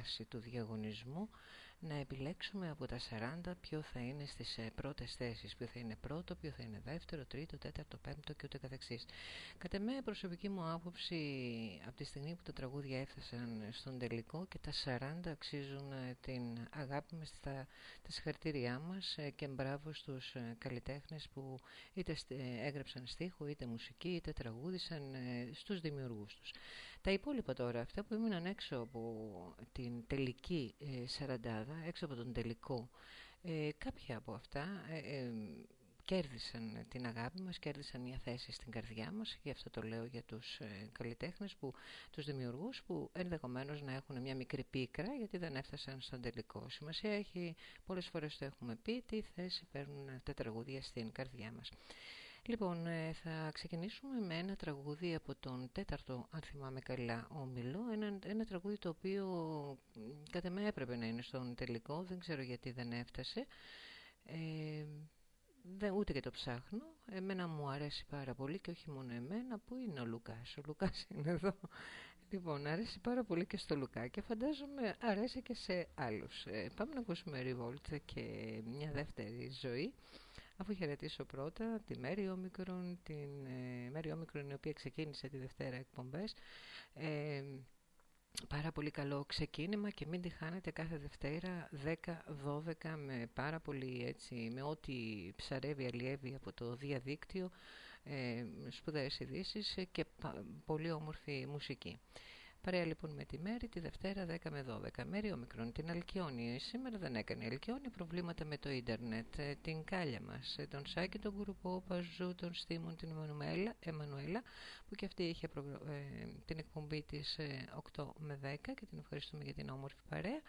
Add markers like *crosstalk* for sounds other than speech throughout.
φάση του διαγωνισμού να επιλέξουμε από τα 40 ποιο θα είναι στις ε, πρώτες θέσεις, ποιο θα είναι πρώτο, ποιο θα είναι δεύτερο, τρίτο, τέταρτο, πέμπτο και ούτε καθεξής. Κατά με προσωπική μου άποψη, από τη στιγμή που τα τραγούδια έφτασαν στον τελικό και τα 40 αξίζουν ε, την αγάπη μας, τα, τα συγχαρητήριά μας ε, και μπράβο στους καλλιτέχνες που είτε έγραψαν στίχο, είτε μουσική, είτε τραγούδισαν στους δημιουργούς τους. Τα υπόλοιπα τώρα, αυτά που ήμουν έξω από την τελική ε, σαραντάδα, έξω από τον τελικό, ε, κάποια από αυτά ε, ε, κέρδισαν την αγάπη μας, κέρδισαν μια θέση στην καρδιά μας γι' αυτό το λέω για τους ε, καλλιτέχνες, που, τους δημιουργούς που ενδεχομένως να έχουν μια μικρή πίκρα γιατί δεν έφτασαν στον τελικό. Σημασία έχει, πολλές φορές το έχουμε πει, τι θέση παίρνουν τα τραγούδια στην καρδιά μας. Λοιπόν, ε, θα ξεκινήσουμε με ένα τραγούδι από τον τέταρτο, αν θυμάμαι καλά, όμιλο. Ένα, ένα τραγούδι το οποίο κατά με έπρεπε να είναι στον τελικό, δεν ξέρω γιατί δεν έφτασε. Ε, δεν, ούτε και το ψάχνω. Εμένα μου αρέσει πάρα πολύ και όχι μόνο εμένα. Πού είναι ο Λουκάς, ο Λουκάς είναι εδώ. Λοιπόν, αρέσει πάρα πολύ και στο Λουκά και φαντάζομαι αρέσει και σε άλλους. Ε, πάμε να ακούσουμε Revolt και μια δεύτερη ζωή. Αφού χαιρετήσω πρώτα τη Μέρη Όμικρον, την ε, Μέρη Όμικρον η οποία ξεκίνησε τη Δευτέρα εκπομπές. Ε, πάρα πολύ καλό ξεκίνημα και μην τη χάνετε κάθε Δευτέρα 10-12 με πάρα πολύ έτσι, με ό,τι ψαρεύει, αλλιεύει από το διαδίκτυο, ε, σπουδαίες ειδήσεις και πολύ όμορφη μουσική. Παρέα λοιπόν με τη Μέρη τη Δευτέρα 10 με 12. Μέρη Ομικρόν, την Αλκιόνη. Σήμερα δεν έκανε Αλκιόνη, προβλήματα με το ίντερνετ. Ε, την Κάλια μας, ε, τον Σάκη, τον Κουρουπό, Παζού, τον Στίμων, την Εμμανουέλα, Εμμανουέλα που και αυτή είχε ε, την εκπομπή της 8 με 10 και την ευχαριστούμε για την όμορφη παρέα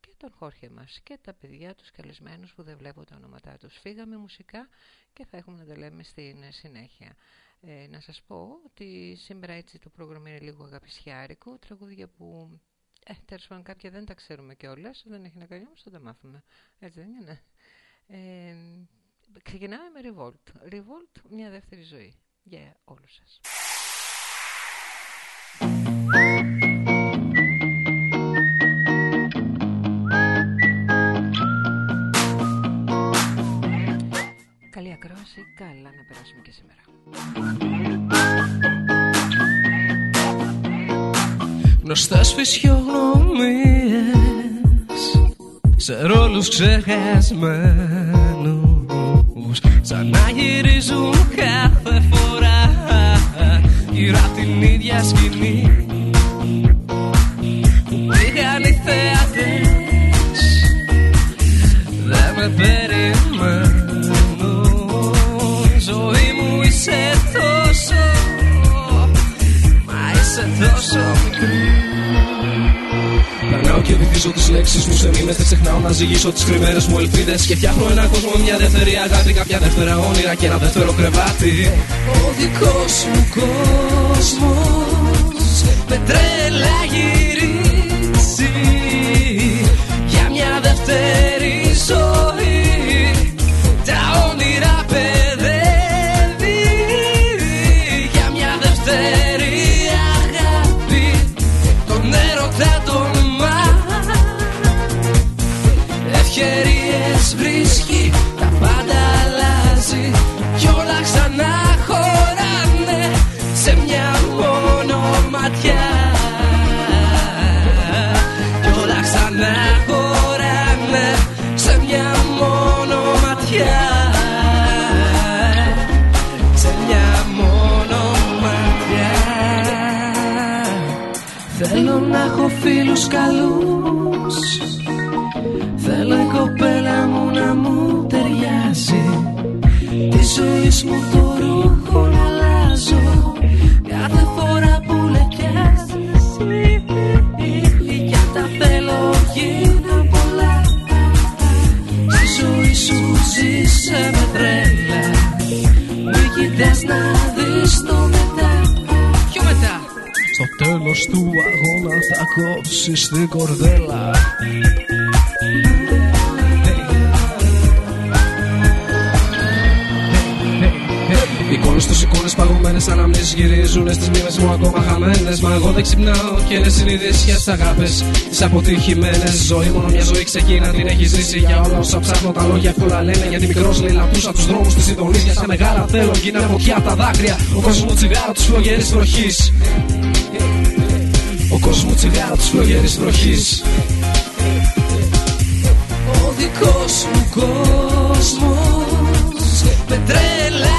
και τον Χόρχε μας και τα παιδιά τους καλεσμένους που δεν βλέπω τα ονόματά τους. Φύγαμε μουσικά και θα έχουμε να τα λέμε στην συνέχεια. Ε, να σας πω ότι σήμερα έτσι το πρόγραμμα είναι λίγο αγαπησιάρικο, τραγούδια που ε, τέλος πάντων κάποια δεν τα ξέρουμε κιόλας, δεν έχει να κάνει όμως θα τα μάθουμε. Έτσι δεν είναι; Ε, ξεκινάμε με Revolt. Revolt, μια δεύτερη ζωή για όλους σας. Ακρόαση, καλά να περάσουμε και σήμερα. Γνωστές φυσιογνωμίες σε ρόλους ξεχασμένους σαν να γυρίζουν κάθε φορά γύρω απ' την ίδια σκηνή είσαι τόσο μικρή Περνάω και βυθίζω τις λέξεις μου σε μήνες Δεν ξεχνάω να ζυγίσω τις κρυμμένες μου ελπίδες. Και φτιάχνω ένα κόσμο με μια δεύτερη αγάπη Κάποια δεύτερα όνειρα και ένα δεύτερο κρεβάτι. Ο δικός μου κόσμος Με τρέλα γυρίσει Για μια δεύτερη ζωή φίλους καλούς. Θέλω η κοπέλα μου να μου ταιριάζει. Τη ζωή μου το ρούχο να αλλάζω. Κάθε φορά που λεκιάζεις Για τα θέλω γίνα πολλά. Στη ζωή σου ζήσε με τρέλα. Μη κοιτάς να θα κόψεις την κορδέλα. Εικόνες τους εικόνες παγωμένες αναμνήσεις γυρίζουν στις μνήμες μου ακόμα χαμένες. Μα εγώ δεν ξυπνάω και είναι συνείδηση για τις αγάπες Τις αποτυχημένες. Ζωή μόνο μια ζωή ξεκίνα την έχεις ζήσει Για όλα όσα ψάχνω. Τα λόγια εύκολα λένε Γιατί μικρός λέει λαπούσα τους δρόμους της ειδονής Για στα μεγάλα θέλω γίνα φωτιά από τα δάκρυα. Ο κόσμος μου τσιγάρο της φλογερής βροχής ο κόσμος μου τσιγάρο της φλογερής βροχής. Ο δικός μου κόσμος με τρέλα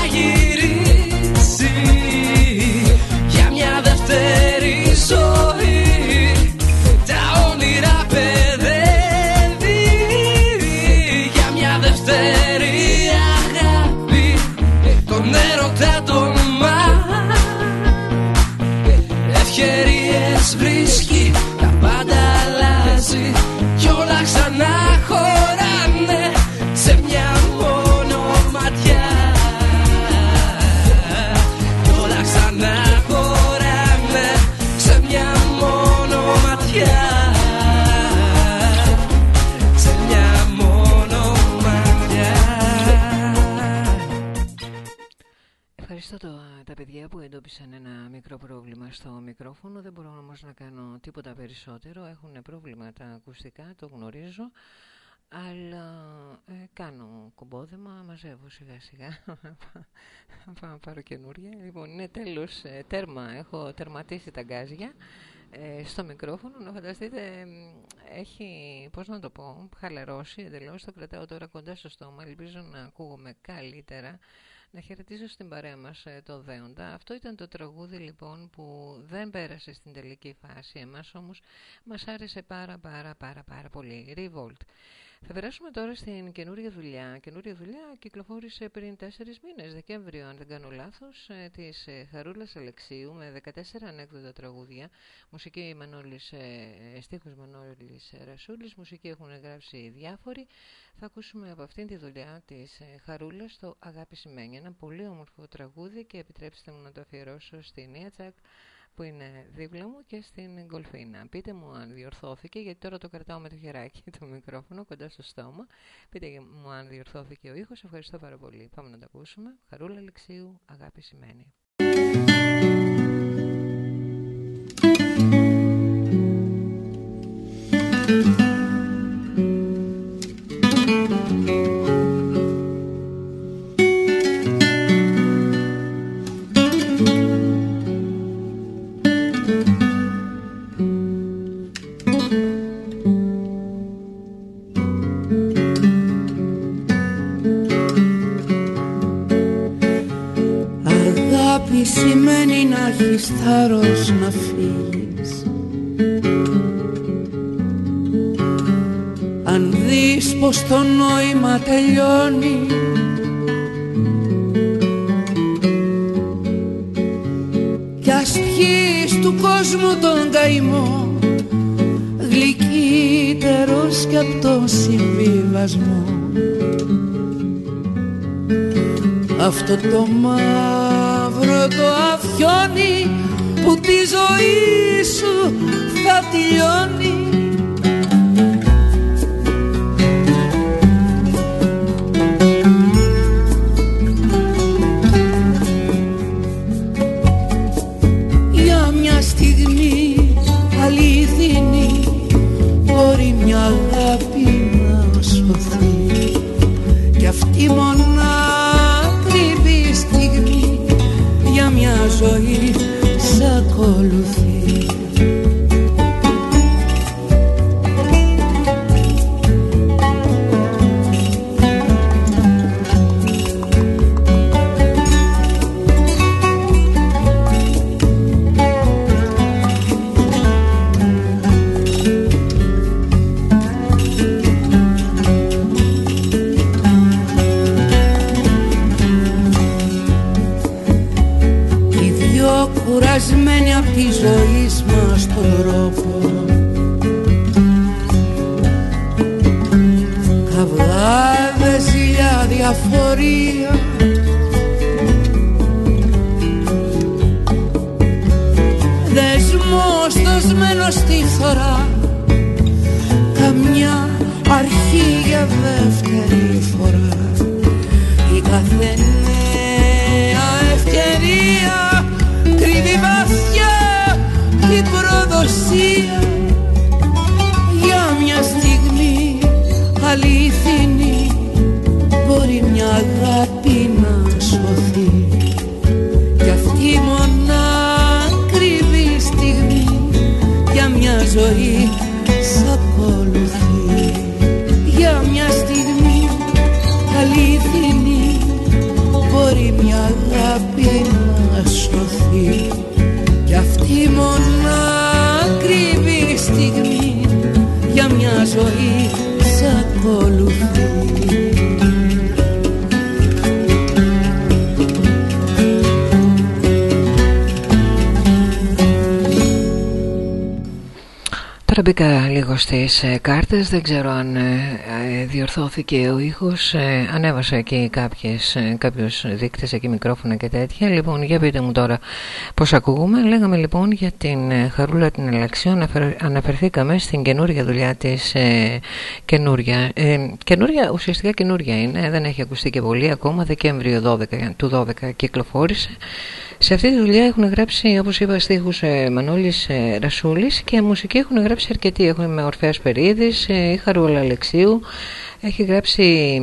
παιδιά που εντόπισαν ένα μικρό πρόβλημα στο μικρόφωνο. Δεν μπορώ όμως να κάνω τίποτα περισσότερο. Έχουν πρόβλημα τα ακουστικά, το γνωρίζω. Αλλά ε, κάνω κομπόδεμα, μαζεύω σιγά σιγά. *laughs* Πάω να πάρω καινούρια. Λοιπόν, είναι τέλος, ε, τέρμα. Έχω τερματίσει τα γκάζια ε, στο μικρόφωνο. Να φανταστείτε, μ, έχει, πώς να το πω, χαλαρώσει εντελώς. Το κρατάω τώρα κοντά στο στόμα. Ελπίζω να ακούγομαι καλύτερα να χαιρετήσω στην παρέα μας ε, το Δέοντα. Αυτό ήταν το τραγούδι λοιπόν που δεν πέρασε στην τελική φάση, εμάς όμως μας άρεσε πάρα πάρα πάρα πάρα πολύ. Revolt. Θα περάσουμε τώρα στην καινούρια δουλειά. Καινούρια δουλειά κυκλοφόρησε πριν 4 μήνες, Δεκέμβριο αν δεν κάνω λάθος, ε, της ε, Χαρούλας Αλεξίου με 14 ανέκδοτα τραγούδια. Μουσική Μανώλης, ε, στίχος Μανώλης Ρασούλης, μουσική έχουν γράψει διάφοροι. Θα ακούσουμε από αυτήν τη δουλειά της Χαρούλας το «Αγάπη σημαίνει». Ένα πολύ όμορφο τραγούδι και επιτρέψτε μου να το αφιερώσω στη Νία Τσακ που είναι δίπλα μου και στην Γκολφίνα. Πείτε μου αν διορθώθηκε, γιατί τώρα το κρατάω με το χεράκι το μικρόφωνο κοντά στο στόμα. Πείτε μου αν διορθώθηκε ο ήχος. Ευχαριστώ πάρα πολύ. Πάμε να το ακούσουμε. Χαρούλα Αλεξίου, αγάπη σημαίνει. Θάρρος να φύγεις Αν δεις πως το νόημα τελειώνει Κι ας πιείς του κόσμου τον καημό Γλυκύτερος κι απ' το συμβιβασμό. Αυτό το μαύρο το αφιόνι που τη ζωή σου θα τελειώνει λίγο στις ε, κάρτες, δεν ξέρω αν ε, ε, διορθώθηκε ο ήχος. Ανέβασα εκεί κάποιες, κάποιους δείκτες, εκεί μικρόφωνα και τέτοια. Λοιπόν, για πείτε μου τώρα πώς ακούγουμε. Λέγαμε λοιπόν για την Χαρούλα την Ελαξιό Αναφερθήκαμε στην καινούργια δουλειά της καινούρια. Καινούρια, ουσιαστικά καινούρια είναι. Δεν έχει ακουστεί και πολύ ακόμα. Δεκέμβριο 12, του 12 κυκλοφόρησε σε αυτή τη δουλειά έχουν γράψει, όπως είπα, στίχους ε, Μανώλης ε, Ρασούλης και μουσική έχουν γράψει αρκετοί. Έχουμε με Ορφέας Περίδης, ε, η Χαρούλα Αλεξίου, έχει γράψει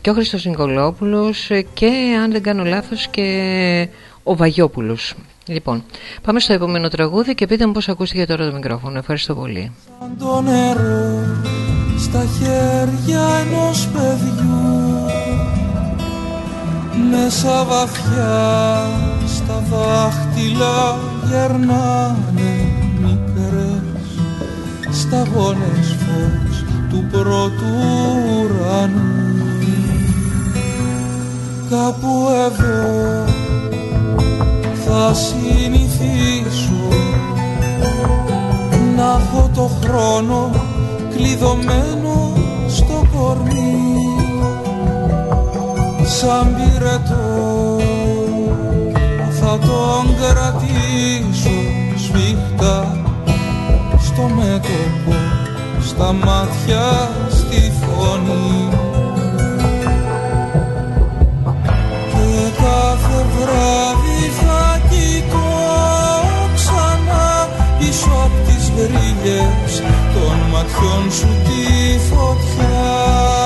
και ο Χριστός Νικολόπουλος ε, και, αν δεν κάνω λάθος, και ο Βαγιόπουλος. Λοιπόν, πάμε στο επόμενο τραγούδι και πείτε μου πώς ακούστηκε τώρα το μικρόφωνο. Ευχαριστώ πολύ. Σαν το νερό στα χέρια ενός παιδιού Μέσα βαθιά στα δάχτυλα γερνάνε μικρές. Σταγόνες φως του πρώτου ουρανού. Κάπου εδώ θα συνηθίσω να έχω το χρόνο κλειδωμένο στο κορμί. Σαν πυρετό θα τον κρατήσω σφίχτα στο μέτωπο στα μάτια στη φωνή. Και κάθε βράδυ θα κοιτώ ξανά πίσω απ' τις βρύλες των ματιών σου τη φωτιά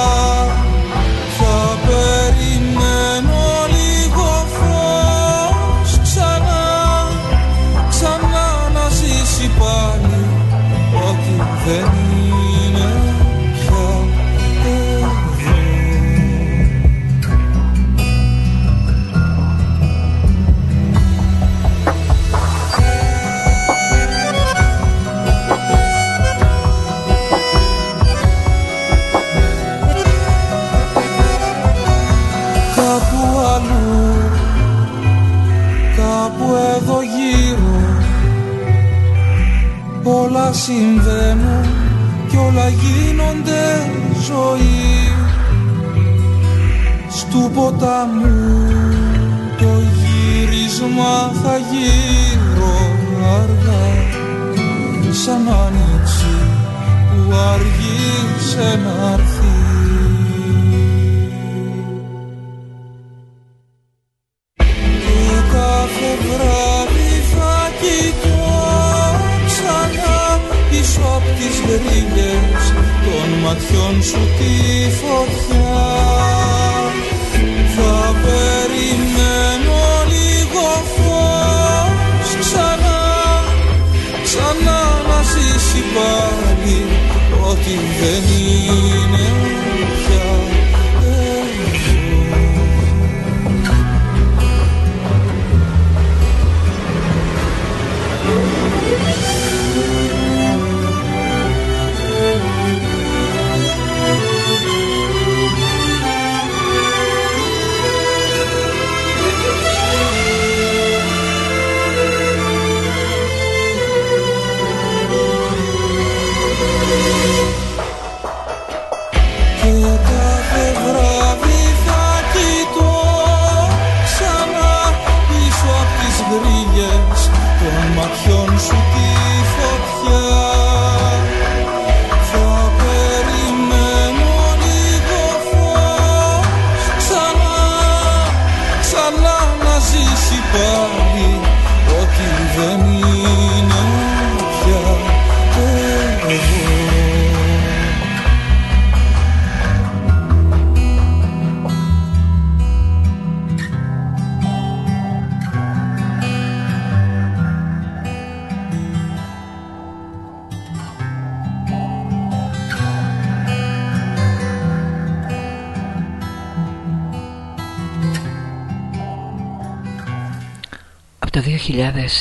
γίνονται ζωή Στου ποταμού το γύρισμα θα γύρω αργά. Σαν άνοιξη που αργήσε να έρθει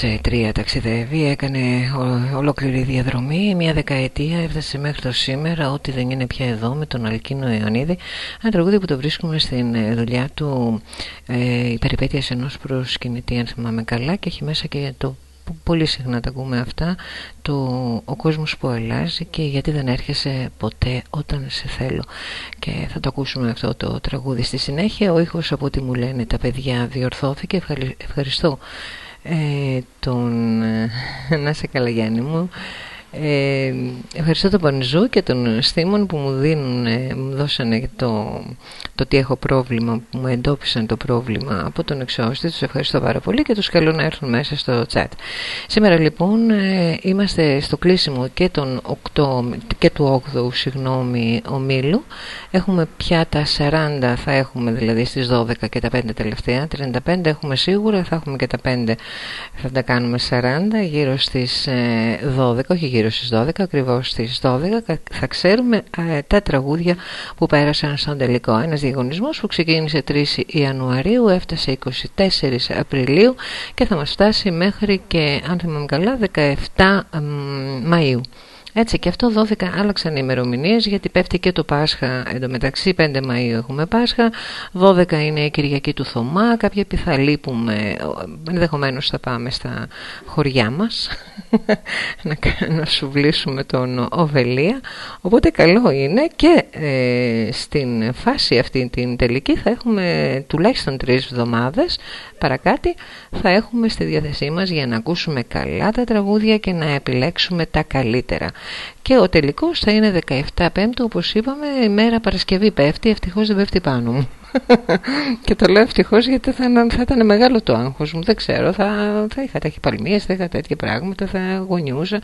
2003 ταξιδεύει, έκανε ολόκληρη διαδρομή, μια δεκαετία έφτασε μέχρι το σήμερα, ό,τι δεν είναι πια εδώ με τον Αλκίνο Ιωαννίδη. Ένα τραγούδι που το βρίσκουμε στην ε, δουλειά του ε, «Η περιπέτειας ενός προσκυνητή», αν θυμάμαι καλά, και έχει μέσα και το πολύ συχνά τα ακούμε αυτά το ο κόσμος που αλλάζει και γιατί δεν έρχεσαι ποτέ όταν σε θέλω και θα το ακούσουμε αυτό το τραγούδι στη συνέχεια ο ήχος από ό,τι μου λένε τα παιδιά διορθώθηκε ευχαριστώ ε, τον ε, να σε καλά Γιάννη μου ε, ευχαριστώ τον Πανιζού και τον Στήμων που μου δίνουν, ε, μου δώσανε το, το ότι έχω πρόβλημα, που μου εντόπισαν το πρόβλημα από τον εξώστη. Τους ευχαριστώ πάρα πολύ και τους καλώ να έρθουν μέσα στο chat. Σήμερα λοιπόν ε, είμαστε στο κλείσιμο και, τον 8, και του 8ου συγγνώμη, ομίλου. Έχουμε πια τα 40, θα έχουμε δηλαδή στις 12 και τα 5 τελευταία. 35 έχουμε σίγουρα, θα έχουμε και τα 5, θα τα κάνουμε 40 γύρω στις 12, όχι γύρω γύρω στις 12, ακριβώς στις 12 θα ξέρουμε ε, τα τραγούδια που πέρασαν στον τελικό. Ένας διαγωνισμός που ξεκίνησε 3 Ιανουαρίου, έφτασε 24 Απριλίου και θα μας φτάσει μέχρι και αν θυμάμαι καλά 17 Μαΐου. Έτσι και αυτό 12 άλλαξαν οι ημερομηνίες γιατί πέφτει και το Πάσχα. Εντωμεταξύ 5 Μαΐου έχουμε Πάσχα, 12 είναι η Κυριακή του Θωμά, κάποια θα λείπουμε, ενδεχομένως θα πάμε στα χωριά μας *laughs* να, να σουβλήσουμε τον Οβελία. Οπότε καλό είναι και ε, στην φάση αυτή την τελική θα έχουμε τουλάχιστον τρεις εβδομάδες παρακάτι θα έχουμε στη διάθεσή μας για να ακούσουμε καλά τα τραγούδια και να επιλέξουμε τα καλύτερα. Και ο τελικός θα είναι 17 Πέμπτου, όπως είπαμε, η μέρα Παρασκευή πέφτει, ευτυχώς δεν πέφτει πάνω μου. *laughs* και το λέω ευτυχώς γιατί θα, θα ήταν μεγάλο το άγχος μου, δεν ξέρω, θα, θα είχα τέτοια παλμίες, θα είχα τέτοια πράγματα, θα αγωνιούσα.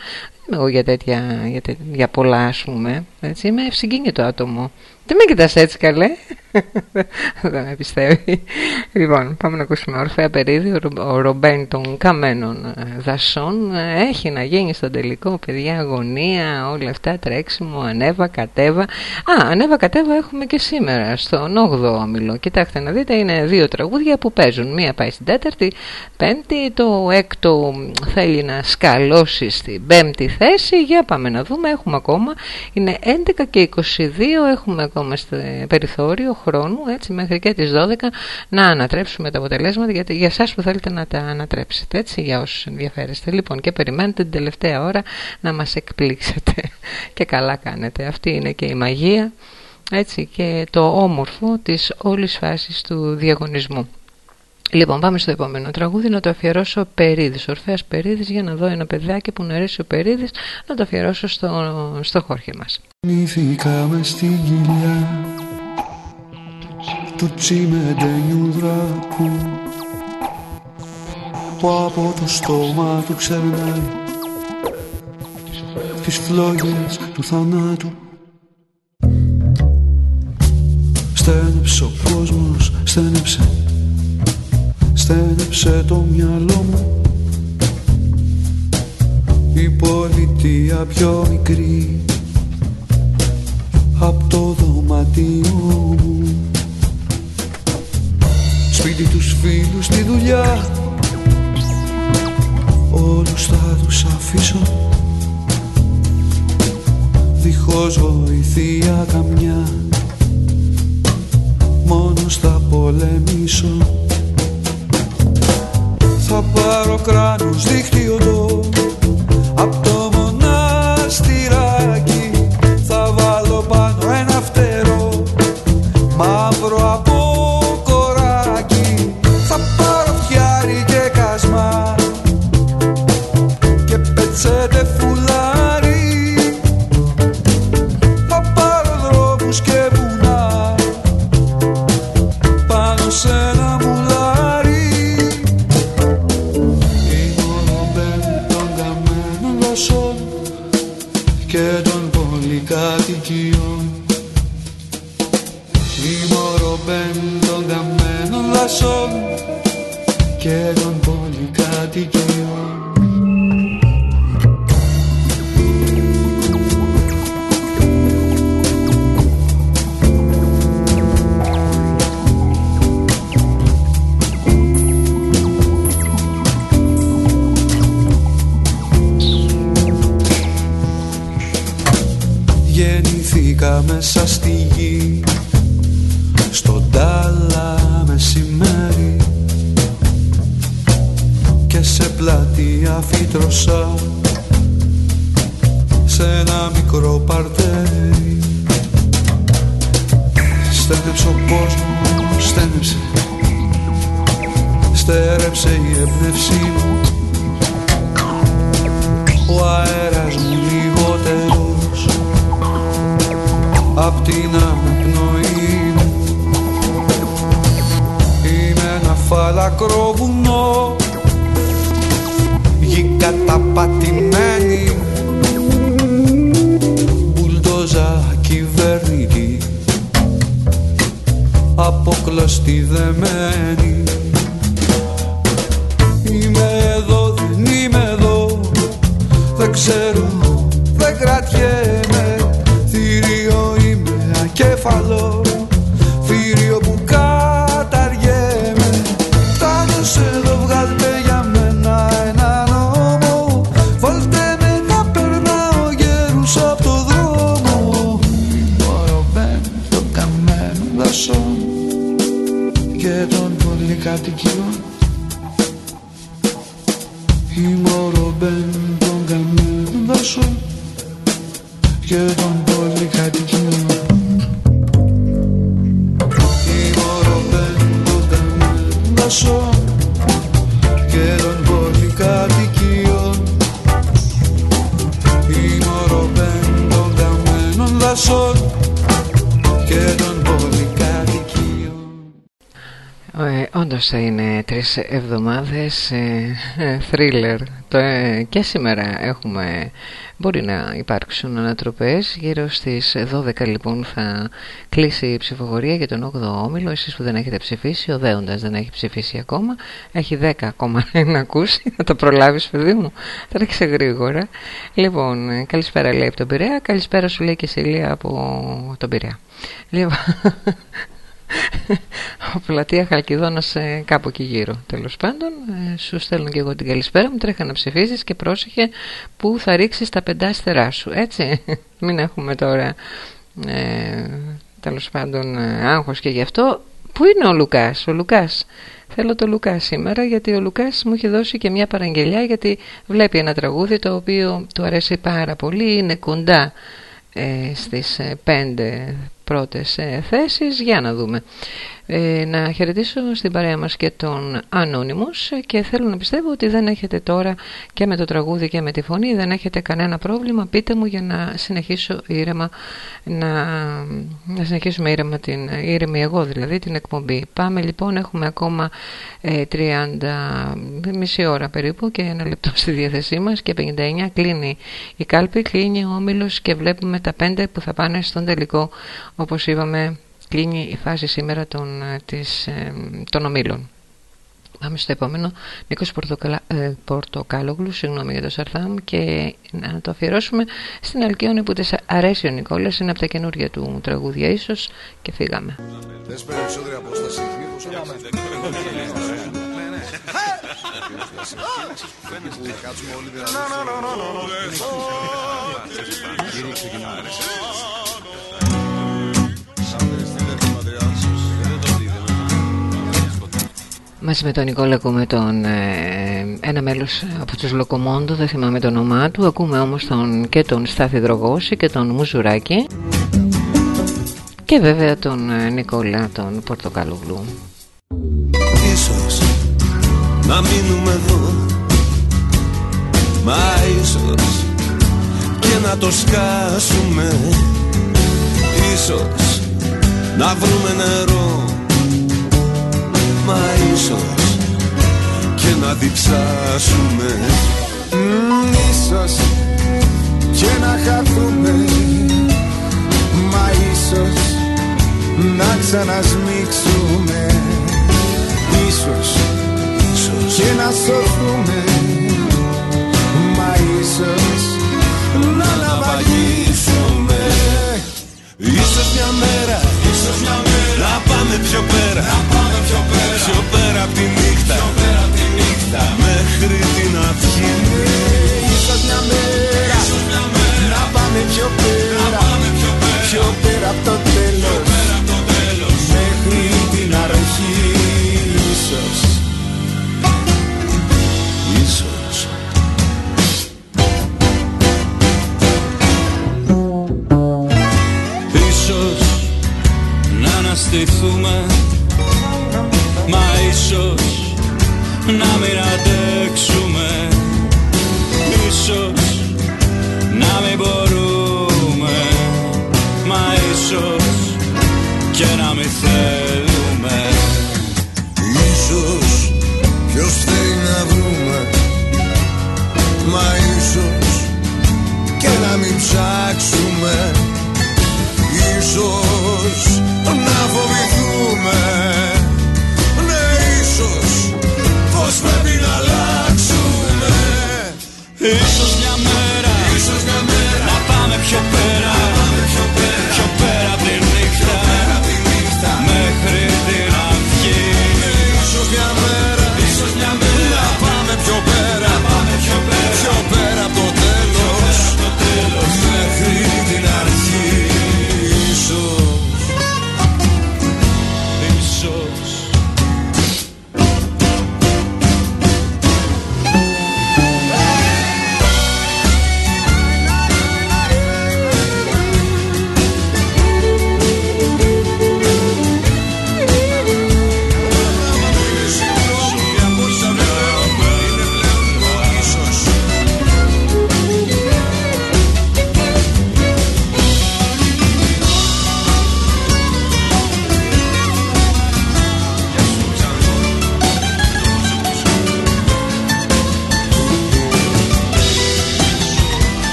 είμαι εγώ για, τέτοια, για, για πολλά, ας πούμε, έτσι, είμαι ευσυγκίνητο άτομο. Τι με κοιτάς έτσι καλέ; *laughs* Δεν με πιστεύει. Λοιπόν πάμε να ακούσουμε Ορφέα Περίδη Ο Ρομπέν των καμένων ε, δασών ε, Έχει να γίνει στο τελικό Παιδιά αγωνία όλα αυτά Τρέξιμο ανέβα κατέβα. Α ανέβα κατέβα έχουμε και σήμερα Στον 8ο όμιλο. Κοιτάξτε να δείτε είναι δύο τραγούδια που παίζουν. Μία πάει στην τέταρτη Πέμπτη το έκτο θέλει να σκαλώσει Στην πέμπτη θέση. Για πάμε να δούμε έχουμε ακόμα Είναι 11 και 22 έχουμε ακόμα στο περιθώριο χρόνου έτσι μέχρι και τις 12 να ανατρέψουμε τα αποτελέσματα γιατί για εσάς που θέλετε να τα ανατρέψετε έτσι για όσους ενδιαφέρεστε. Λοιπόν και περιμένετε την τελευταία ώρα να μας εκπλήξετε. *laughs* Και καλά κάνετε. Αυτή είναι και η μαγεία έτσι και το όμορφο της όλης φάσης του διαγωνισμού Λοιπόν, πάμε στο επόμενο τραγούδι. Να το αφιερώσω Περίδης, Ορφέας Περίδης για να δω ένα παιδάκι που να αρέσει ο Περίδης. Να το αφιερώσω στο, στο χώργι μας. Νηθήκαμε στην κοιλιά του τσιμεντένιου δράκου που από το στόμα του ξερνάει τις φλόγες του θανάτου. Στένεψε ο κόσμος, στένεψε στένεψε το μυαλό μου. Η πολιτεία πιο μικρή απ' το δωμάτιό μου. Σπίτι τους φίλους στη δουλειά. Όλους θα τους αφήσω. Δίχως βοηθεία καμιά. Μόνος θα πολεμήσω θα πάρω κράνος δίχτυο Απ' το και των πολυκατοικιών Γεννήθηκα μέσα στη φύτρωσα Σε ένα μικρό παρτέρι Στένεψε ο κόσμος, στένεψε Στέρεψε η έμπνευσή μου. Ο αέρας μου λιγότερος απ' την αναπνοή μου. Είμαι ένα φαλακρό βουνό γη καταπατημένη. Μπουλντόζα κυβερνητή αποκλωστή δεμένη. Είμαι εδώ, δεν είμαι εδώ. Δεν ξέρω, δεν κρατιέμαι. Θηρίο είμαι ακέφαλο των πολυκατοικιών η Ε, όντως θα είναι τρεις εβδομάδες ε, thriller. Το, ε, και σήμερα έχουμε μπορεί να υπάρξουν ανατροπές. Γύρω στις 12 λοιπόν θα κλείσει η ψηφοφορία για τον 8ο όμιλο. Εσείς που δεν έχετε ψηφίσει ο Δέοντας δεν έχει ψηφίσει ακόμα. Έχει 10 ακόμα *laughs* να ακούσει. Θα το προλάβεις παιδί μου. Θα ρίξε γρήγορα. Λοιπόν ε, καλησπέρα λέει από τον Πειραιά. Καλησπέρα σου λέει και Σιλία από τον Πειραιά. Λοιπόν ο πλατεία Χαλκιδόνας ε, κάπου εκεί γύρω τέλος πάντων ε, σου στέλνω και εγώ την καλησπέρα μου τρέχα να ψηφίσεις και πρόσεχε που θα ρίξεις τα πεντάστερά σου έτσι. *laughs* Μην έχουμε τώρα ε, τέλος πάντων ε, άγχος και γι' αυτό. Πού είναι ο Λουκάς, ο Λουκάς. Θέλω το Λουκά σήμερα γιατί ο Λουκάς μου έχει δώσει και μια παραγγελιά γιατί βλέπει ένα τραγούδι το οποίο του αρέσει πάρα πολύ, είναι κοντά ε, στις πέντε πρώτες ε, θέσεις. Για να δούμε ε, να χαιρετήσω στην παρέα μας και τον Ανώνυμους και θέλω να πιστεύω ότι δεν έχετε τώρα και με το τραγούδι και με τη φωνή δεν έχετε κανένα πρόβλημα. Πείτε μου για να συνεχίσω ήρεμα να, να συνεχίσουμε ήρεμα την ήρεμη εγώ δηλαδή την εκπομπή. Πάμε λοιπόν έχουμε ακόμα ε, 30 μισή ώρα περίπου και ένα λεπτό στη διάθεσή μας και 59 κλείνει η κάλπη κλείνει ο όμιλος και βλέπουμε τα πέντε που θα πάνε στον τελικό όπως είπαμε κλείνει η φάση σήμερα των, ε, της, ε, των ομίλων. Πάμε στο επόμενο. Νίκος Πορτοκαλα, ε, Πορτοκάλογλου, συγγνώμη για το Σαρθάμ και να το αφιερώσουμε στην Αλκιόνη που της αρέσει ο Νικόλας. Είναι από τα καινούργια του τραγούδια ίσως και φύγαμε. Θες περισσότερη απόσταση. Κάτσουμε όλοι δηλαδή. Μαζί με τον Νικόλα ακούμε τον, ε, ένα μέλος από τους Λοκομόντο, δεν θυμάμαι το όνομά του. Ακούμε όμως τον, και τον Στάθη Δρογώση και τον Μουζουράκη. Και βέβαια τον ε, Νικόλα, τον Πορτοκαλουγλού. Ίσως να μείνουμε εδώ Μα ίσως και να το σκάσουμε Ίσως να βρούμε νερό Μα ίσως και να διψάσουμε. Mm, Ίσως και να χαθούμε. Μα ίσως να ξανασμίξουμε. Ίσως, ίσως και να σωθούμε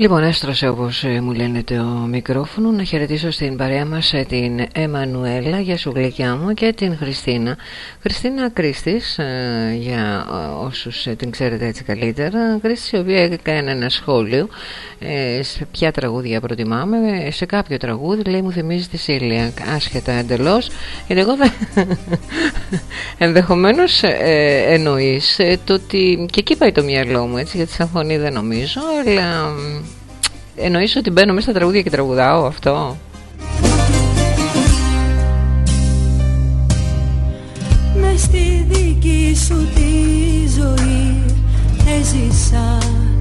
Λοιπόν, έστρωσε όπως ε, μου λένε το μικρόφωνο να χαιρετήσω στην παρέα μας ε, την Εμμανουέλα, για σου γλυκιά μου και την Χριστίνα. Χριστίνα Κρίστης, ε, για ε, όσους ε, την ξέρετε έτσι καλύτερα, Κρίστης η οποία έκανε ένα σχόλιο ε, σε ποια τραγούδια προτιμάμε. Ε, σε κάποιο τραγούδι λέει μου θυμίζει τη Σίλια, άσχετα εντελώς, γιατί εγώ δεν... ενδεχομένως ε, εννοείς ε, το ότι και εκεί πάει το μυαλό μου έτσι γιατί σαν φωνή δεν νομίζω αλλά μ, εννοείς ότι μπαίνω μέσα στα τραγούδια και τραγουδάω αυτό. Μες στη δική σου τη ζωή έζησα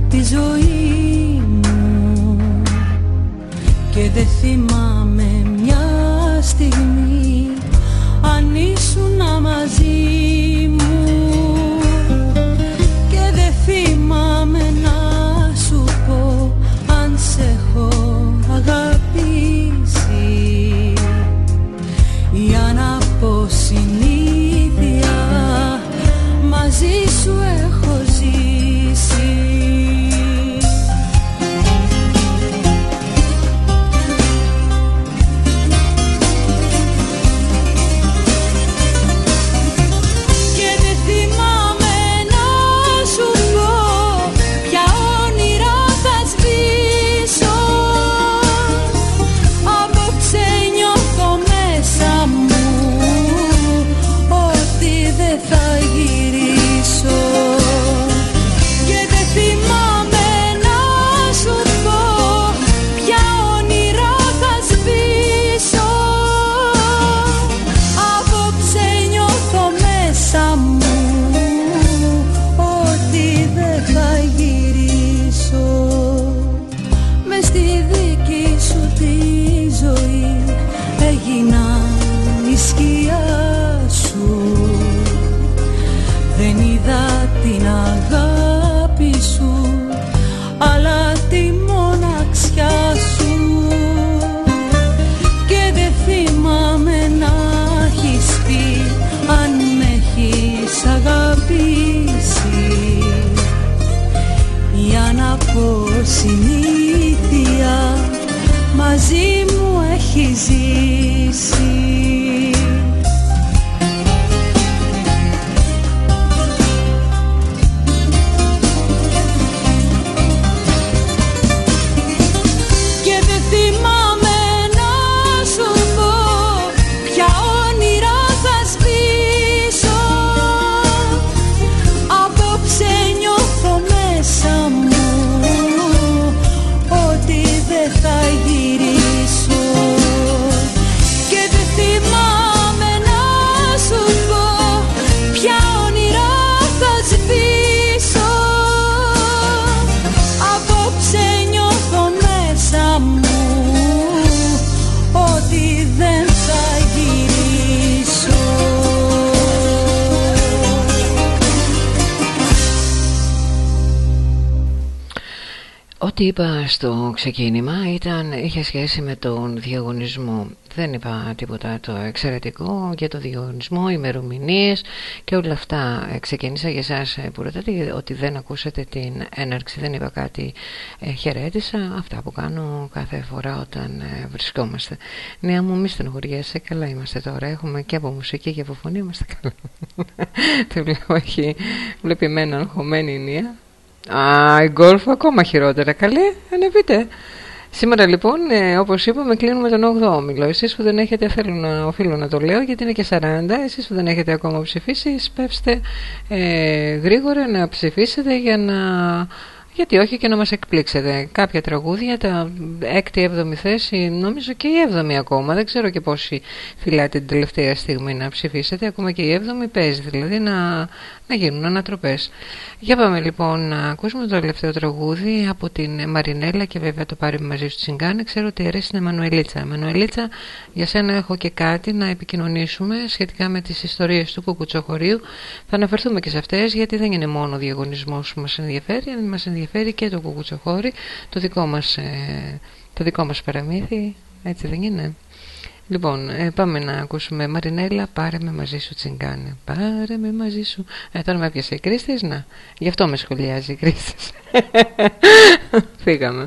τη ζωή μου. Και δεν θυμάμαι μια στιγμή αν ήσουν μαζί στο ξεκίνημα ήταν, είχε σχέση με τον διαγωνισμό. Δεν είπα τίποτα το εξαιρετικό για το διαγωνισμό, ημερομηνίες και όλα αυτά. Ε, Ξεκίνησα για εσάς που ρωτάτε ότι δεν ακούσατε την έναρξη, δεν είπα κάτι. Ε, χαιρέτησα αυτά που κάνω κάθε φορά όταν ε, βρισκόμαστε. Νέα μου, μη στενοχωριέσαι, καλά είμαστε τώρα. Έχουμε και από μουσική και από φωνή, είμαστε καλά. *laughs* Το βλέπω, έχει, βλέπει εμένα αγχωμένη η Νία. Α, η γκολφ ακόμα χειρότερα. Καλή, ανεβείτε. Σήμερα λοιπόν, ε, όπως είπαμε, κλείνουμε τον 8ο όμιλο. Εσείς που δεν έχετε, θέλω να, οφείλω να το λέω, γιατί είναι και 40. Εσείς που δεν έχετε ακόμα ψηφίσει, σπεύστε ε, γρήγορα να ψηφίσετε για να... Γιατί όχι και να μας εκπλήξετε. Κάποια τραγούδια, τα 6η, 7η θέση, νομίζω και η 7η ακόμα. Δεν ξέρω και πόσοι φυλάτε την τελευταία στιγμή να ψηφίσετε. Ακόμα και η 7η παίζει, δηλαδή να, να γίνουν ανατροπές. Για πάμε λοιπόν να ακούσουμε το τελευταίο τραγούδι από την Μαρινέλα και βέβαια το πάρει μαζί σου τσιγκάνε. Ξέρω ότι αρέσει την Εμμανουελίτσα. Εμμανουελίτσα, για σένα έχω και κάτι να επικοινωνήσουμε σχετικά με τις ιστορίες του κουκουτσοχωρίου. Θα αναφερθούμε και σε αυτές γιατί δεν είναι μόνο ο διαγωνισμός που μας ενδιαφέρει, αλλά μας ενδιαφέρει και το κουκουτσοχώρι, το δικό μας, ε, το δικό μας παραμύθι. Έτσι δεν είναι; Λοιπόν, ε, πάμε να ακούσουμε Μαρινέλα, πάρε με μαζί σου τσιγκάνε. Πάρε με μαζί σου. Ε, τώρα με έπιασε η Κρίστης, να. Γι' αυτό με σχολιάζει η Κρίστης. *laughs* Φύγαμε.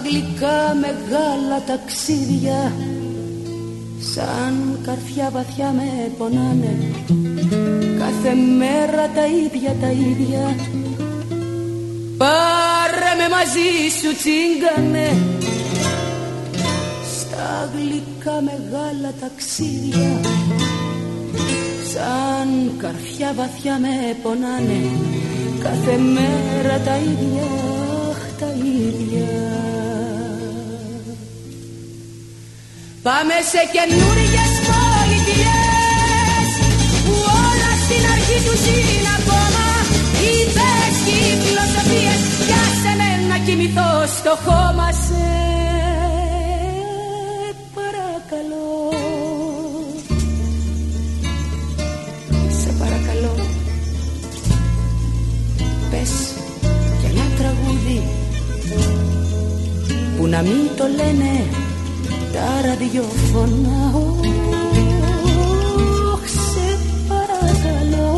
Στα γλυκά μεγάλα ταξίδια Σαν καρφιά βαθιά με πονάνε. Κάθε μέρα τα ίδια τα ίδια. Πάρε με μαζί σου τσίγκανε. Στα γλυκά μεγάλα ταξίδια Σαν καρφιά βαθιά με πονάνε. Κάθε μέρα τα ίδια, τα ίδια Πάμε σε καινούργιες πολιτιές Που όλα στην αρχή τους είναι ακόμα Ιδέες και οι φιλοσοφίες. Για σε να κοιμηθώ στο χώμα σε παρακαλώ. Σε παρακαλώ. Πες και ένα τραγούδι Που να μην το λένε τα ραδιοφωνά σε παρακαλώ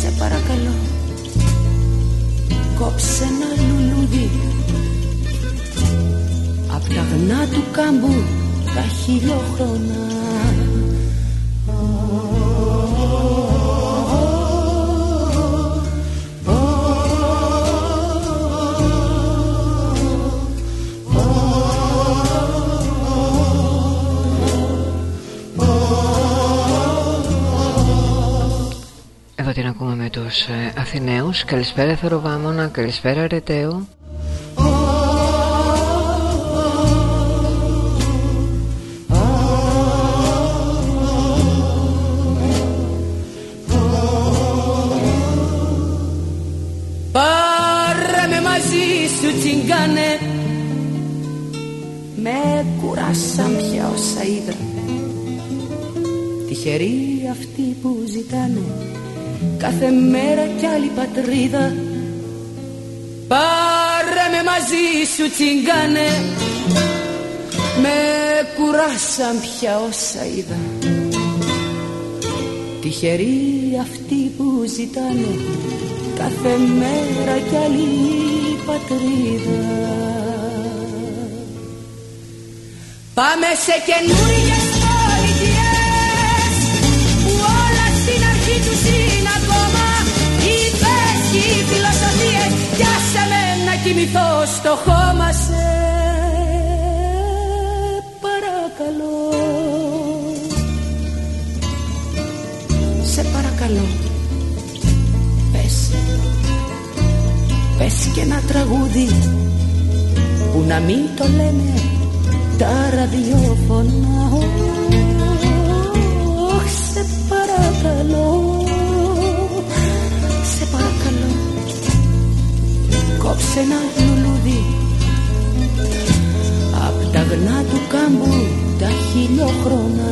σε παρακαλώ κόψε ένα λουλούδι. Απ' τα γνά του κάμπου τα χιλιόχρονα την ακούμε με τους ε, Αθηναίους. Καλησπέρα Θεροβάμωνα, καλησπέρα Ρετέου. Πάρε με μαζί σου τσιγκάνε. Με κουράσαν πια όσα είδα. Τυχεροί αυτοί που ζητάνε Κάθε μέρα κι άλλη πατρίδα. Πάρε με μαζί σου τσιγκάνε. Με κουράσαν πια όσα είδα. Τυχεροί αυτοί που ζητάνε. Κάθε μέρα κι άλλη πατρίδα. Πάμε σε καινούργιες και οι φιλοσοφίες Για σε μένα κοιμηθώ στο χώμα σε. Παρακαλώ. Σε παρακαλώ. Πες. Πες και ένα τραγούδι Που να μην το λένε τα ραδιόφωνα Κόψε ένα λουλούδι Απ' τα γνά του κάμπου τα χιλιόχρονα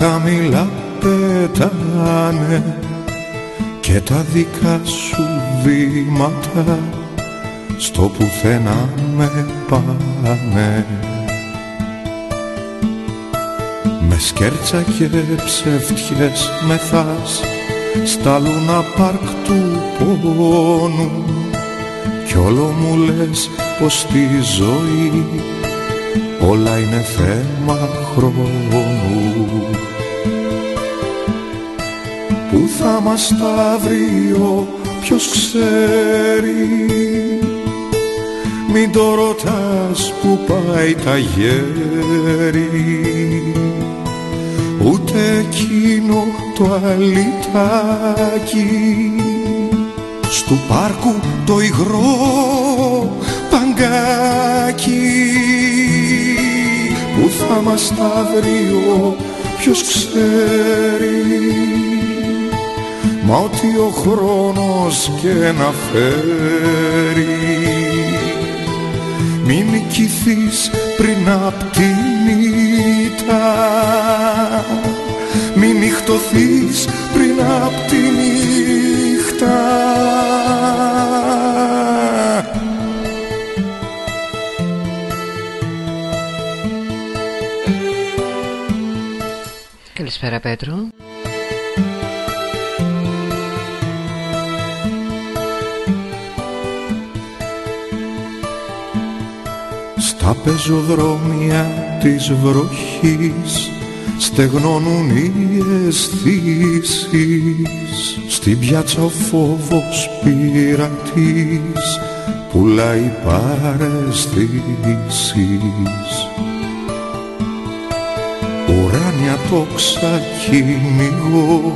χαμηλά πετάνε και τα δικά σου βήματα στο πουθενά με πάνε. Με σκέρτσα και ψεύτιες μεθάς στα λούνα πάρκ του πόνου κι όλο μου λες πως στη ζωή όλα είναι θέμα χρόνου Πού θα μας τα βρει ο ποιος ξέρει; Μην το ρωτάς που πάει τα γέρι. Ούτε εκείνο το αλυτάκι. Στου πάρκου το υγρό παγκάκι. Πού θα μας τα βρει ο ποιος ξέρει; Μα ότι ο χρόνος και να φέρει. Μην νικηθείς πριν απ' τη νύχτα. Μην νυχτωθείς πριν απ' τη νύχτα. Καλησπέρα Πέτρο Στα πεζοδρόμια της βροχής στεγνώνουν οι αισθήσεις. Στην πιάτσα ο φόβος πειρατής πουλάει παρεστήσεις. Ουράνια τόξα κυνηγώ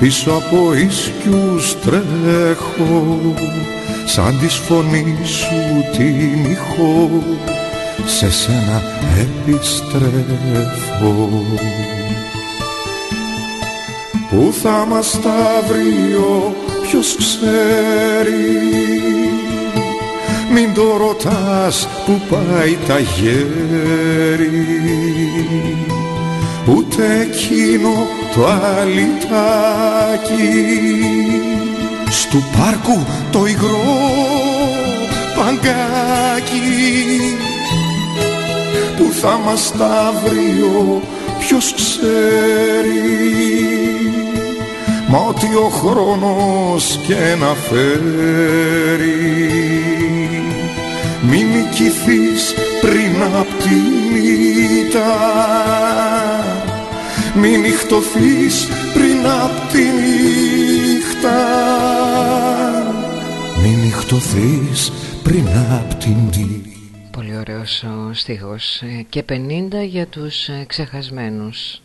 πίσω από ίσκιους τρέχω σαν της φωνής σου την ηχώ σε σένα επιστρέφω. Πού θα μας τα βρει ο ποιος ξέρει Μην το ρωτάς που πάει τα γέρι. Ούτε εκείνο το αλυτάκι Στου πάρκου το υγρό παγκάκι. Που θα μας τα βρει ο ποιος ξέρει. Μα ότι ο χρόνος και να φέρει. Μην νικηθείς πριν απ' τη νύχτα Μην νυχτωθείς πριν απ' τη νύχτα. Μην νυχτωθείς πριν απ' τη νύχτα Πολύ ωραίος ο στίχος. Ε, και 50 για τους ε, ξεχασμένους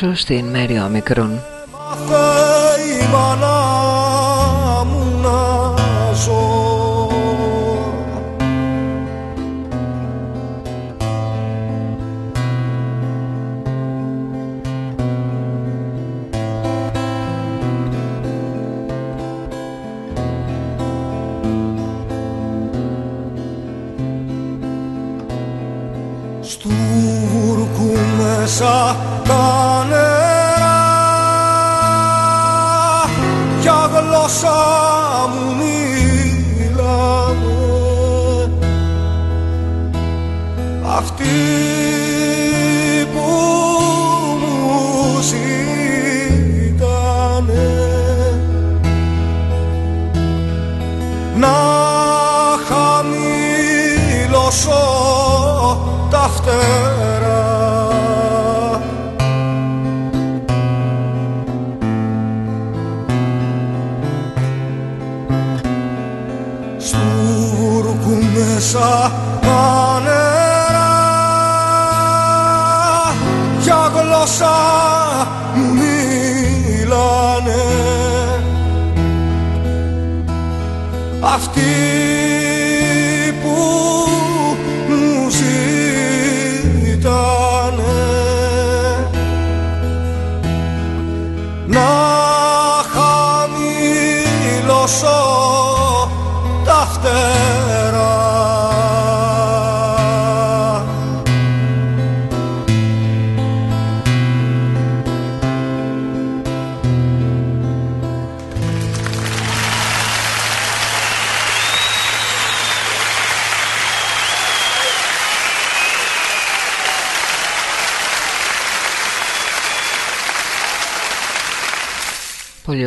το αφιερώσω στην Μέρη Ομικρόν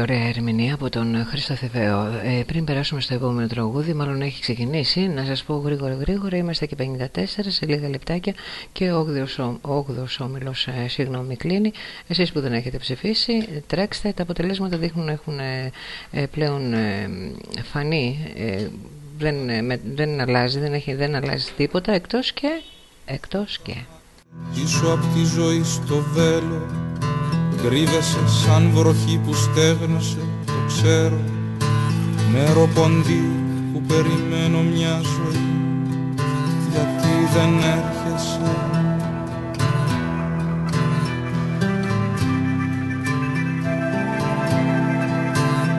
ωραία ερμηνεία από τον Χρήστο Θεβαίο. Ε, πριν περάσουμε στο επόμενο τραγούδι, μάλλον έχει ξεκινήσει, να σας πω γρήγορα γρήγορα, είμαστε και 54 σε λίγα λεπτάκια και ο 8ος όμιλος, ε, συγγνώμη, κλείνει. Εσείς που δεν έχετε ψηφίσει, τρέξτε, τα αποτελέσματα δείχνουν έχουν ε, ε, πλέον ε, φανεί, ε, δεν, ε, με, δεν αλλάζει, δεν, έχει, δεν αλλάζει τίποτα εκτός και, εκτός και. Πίσω απ' τη ζωή στο βέλο Κρύβεσαι σαν βροχή που στέγνωσε Το ξέρω. Νερό ποντί που περιμένω μια ζωή Γιατί δεν έρχεσαι.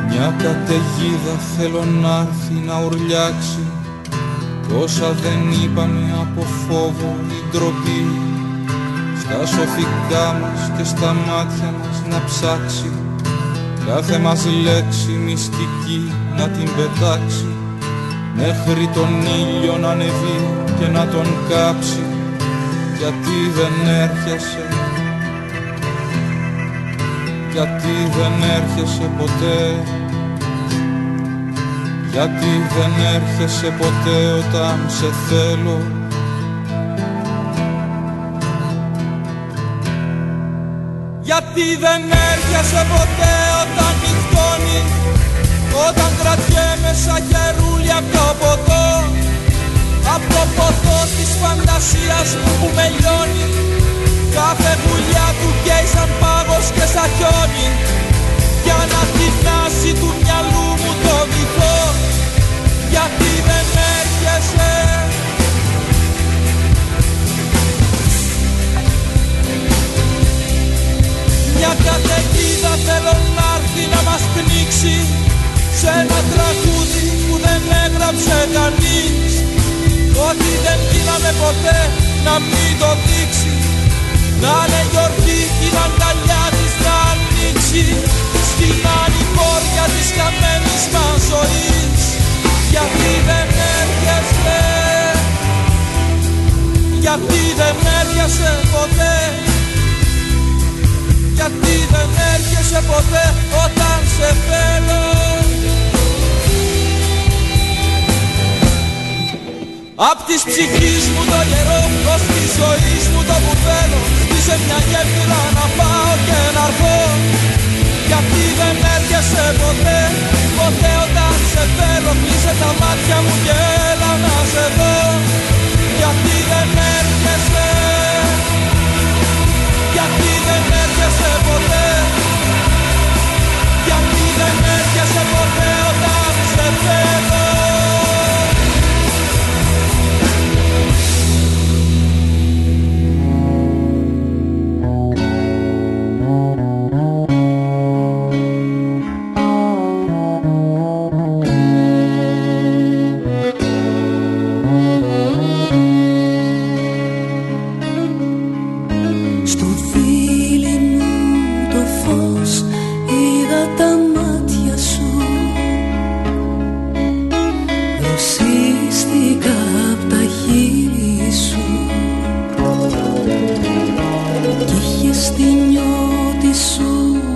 Μια καταιγίδα θέλω να έρθει να ουρλιάξει Όσα δεν είπαμε από φόβο ή ντροπή Στα σοφικά μας και στα μάτια μας να ψάξει. Κάθε μας λέξη μυστική να την πετάξει. Μέχρι τον ήλιο να ανεβεί και να τον κάψει. Γιατί δεν έρχεσαι; Γιατί δεν έρχεσαι ποτέ; Γιατί δεν έρχεσαι ποτέ όταν σε θέλω; Γιατί δεν έρχεσαι ποτέ όταν νυχτώνει Όταν κρατιέμαι σαν χερούλι απ' το ποτό. Απ' το ποτό της φαντασίας μου που με λιώνει Κάθε γουλιά του καίει σαν πάγος και σαν χιόνι. Για να τεινάσει του μυαλού μου το βυθό Γιατί δεν έρχεσαι Μια καταιγίδα θέλω να έρθει να μας πνίξει. Σε ένα τραγούδι που δεν έγραψε κανείς. Ότι δεν γίναμε ποτέ να μην το δείξει. Να είναι γιορτή την αγκαλιά της να ανοίξει. Στην άλλη πόρια της καμένης μας ζωής. Γιατί δεν έρχεσαι Γιατί δεν έρχεσαι ποτέ γιατί δεν έρχεσαι ποτέ όταν σε θέλω. Απ' της ψυχής μου το γερό ως της ζωής μου το μπουφέλο Είσαι μια γέφυρα να πάω και να έρθω. Γιατί δεν έρχεσαι ποτέ, ποτέ όταν σε θέλω Κλείσε τα μάτια μου και έλα να σε δω. Γιατί δεν έρχεσαι ποτέ. Γιατί δεν έρχεσαι ποτέ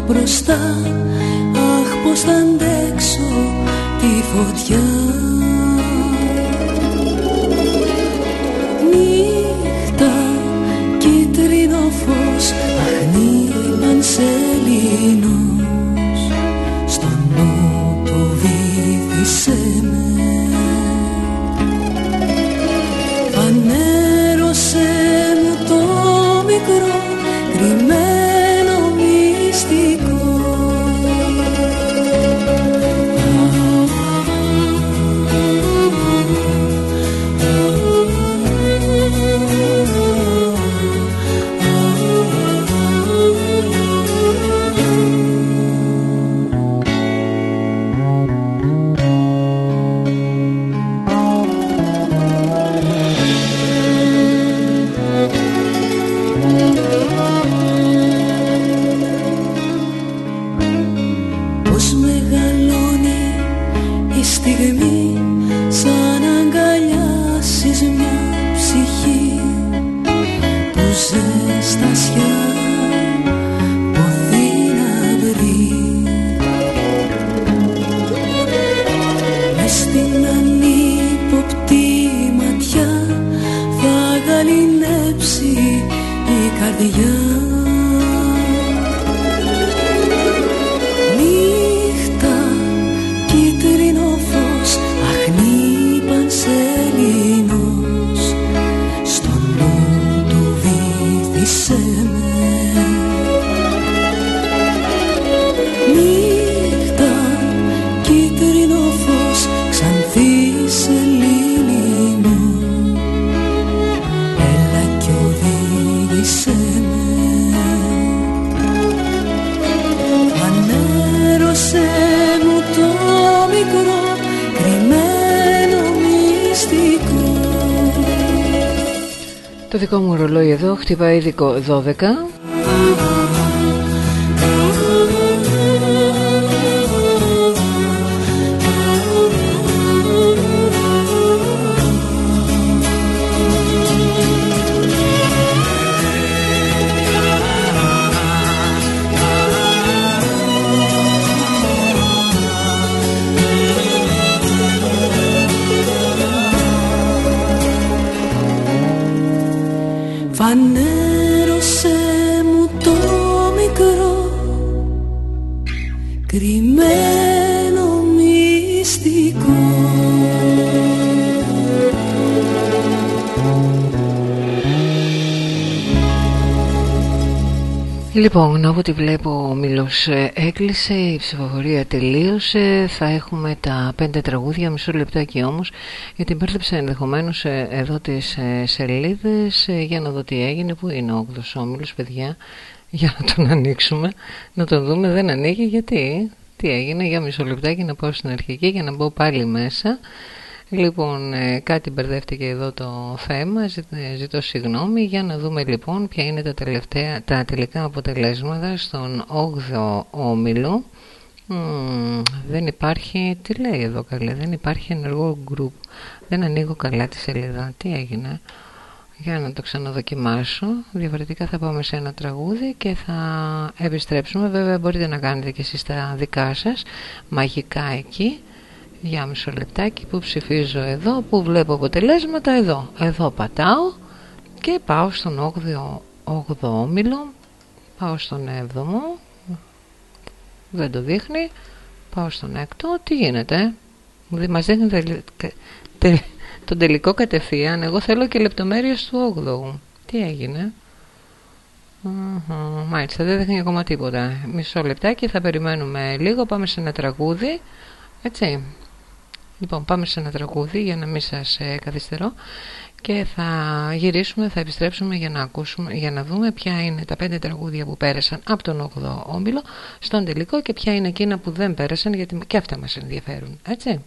μπροστά. Αχ πως θα αντέξω τη φωτιά. Νύχτα κίτρινο φως αχνή νύμαν χτυπάει ειδικό 12 Λοιπόν, από ό,τι βλέπω ο Μήλος ε, έκλεισε, η ψηφοφορία τελείωσε. Θα έχουμε τα πέντε τραγούδια, μισό λεπτάκι όμως Γιατί μπέρδεψα ενδεχομένως ε, εδώ τις ε, σελίδες Για να δω τι έγινε, που είναι ο 8 Όμιλος, παιδιά Για να τον ανοίξουμε, να τον δούμε. Δεν ανοίγει, γιατί, τι έγινε Για μισό λεπτάκι να πάω στην αρχική Για να μπω πάλι μέσα Λοιπόν, ε, κάτι μπερδεύτηκε εδώ το θέμα, ζητώ, συγγνώμη. Για να δούμε λοιπόν ποια είναι τα, τελευταία, τα τελικά αποτελέσματα στον 8ο όμιλο. δεν υπάρχει, τι λέει εδώ καλέ, δεν υπάρχει ενεργό group. Δεν ανοίγω καλά τη σελίδα. Τι έγινε; Για να το ξαναδοκιμάσω. Διαφορετικά θα πάμε σε ένα τραγούδι και θα επιστρέψουμε. Βέβαια μπορείτε να κάνετε και εσείς τα δικά σας μαγικά εκεί για μισό λεπτάκι που ψηφίζω εδώ που βλέπω αποτελέσματα εδώ. Εδώ πατάω και πάω στον 8ο, 8ο όμιλο. Πάω στον 7ο δεν το δείχνει. Πάω στον 6ο τι γίνεται; Μας δείχνει τε, τον τελικό κατευθείαν. Εγώ θέλω και λεπτομέρειες του 8ου τι έγινε; Μάλιστα δεν δείχνει ακόμα τίποτα. Μισό λεπτάκι θα περιμένουμε λίγο. Πάμε σε ένα τραγούδι. Έτσι Λοιπόν, πάμε σε ένα τραγούδι για να μην σας ε, καθυστερώ και θα γυρίσουμε, θα επιστρέψουμε για να, ακούσουμε, για να δούμε ποια είναι τα πέντε τραγούδια που πέρασαν από τον 8ο όμιλο στον τελικό και ποια είναι εκείνα που δεν πέρασαν γιατί και αυτά μας ενδιαφέρουν, έτσι.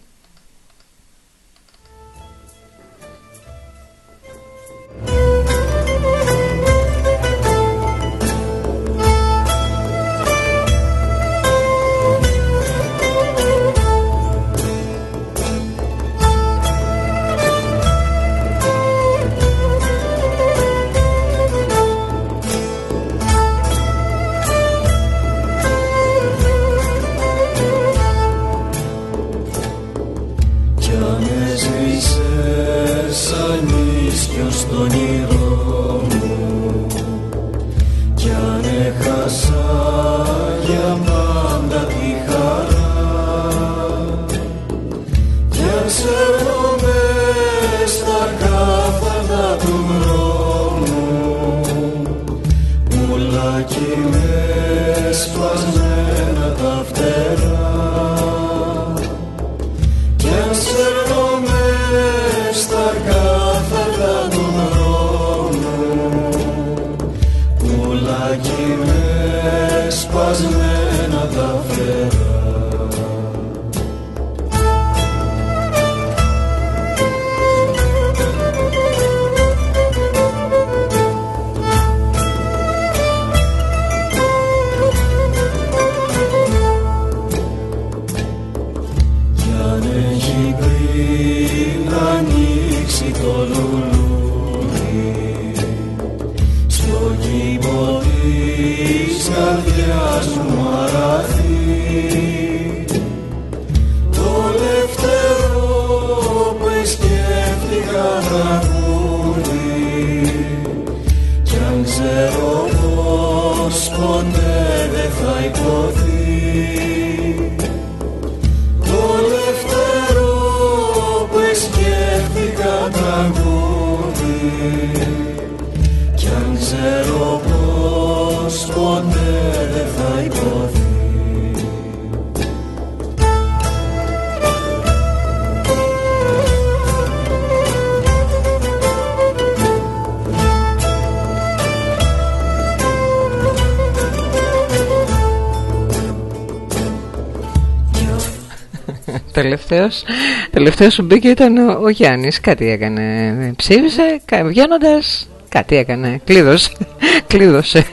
Τελευταίος, τελευταίος που μπήκε ήταν ο, ο Γιάννης. Κάτι έκανε ψήφισε βγαίνοντας κάτι έκανε κλείδωσε, *laughs* κλείδωσε.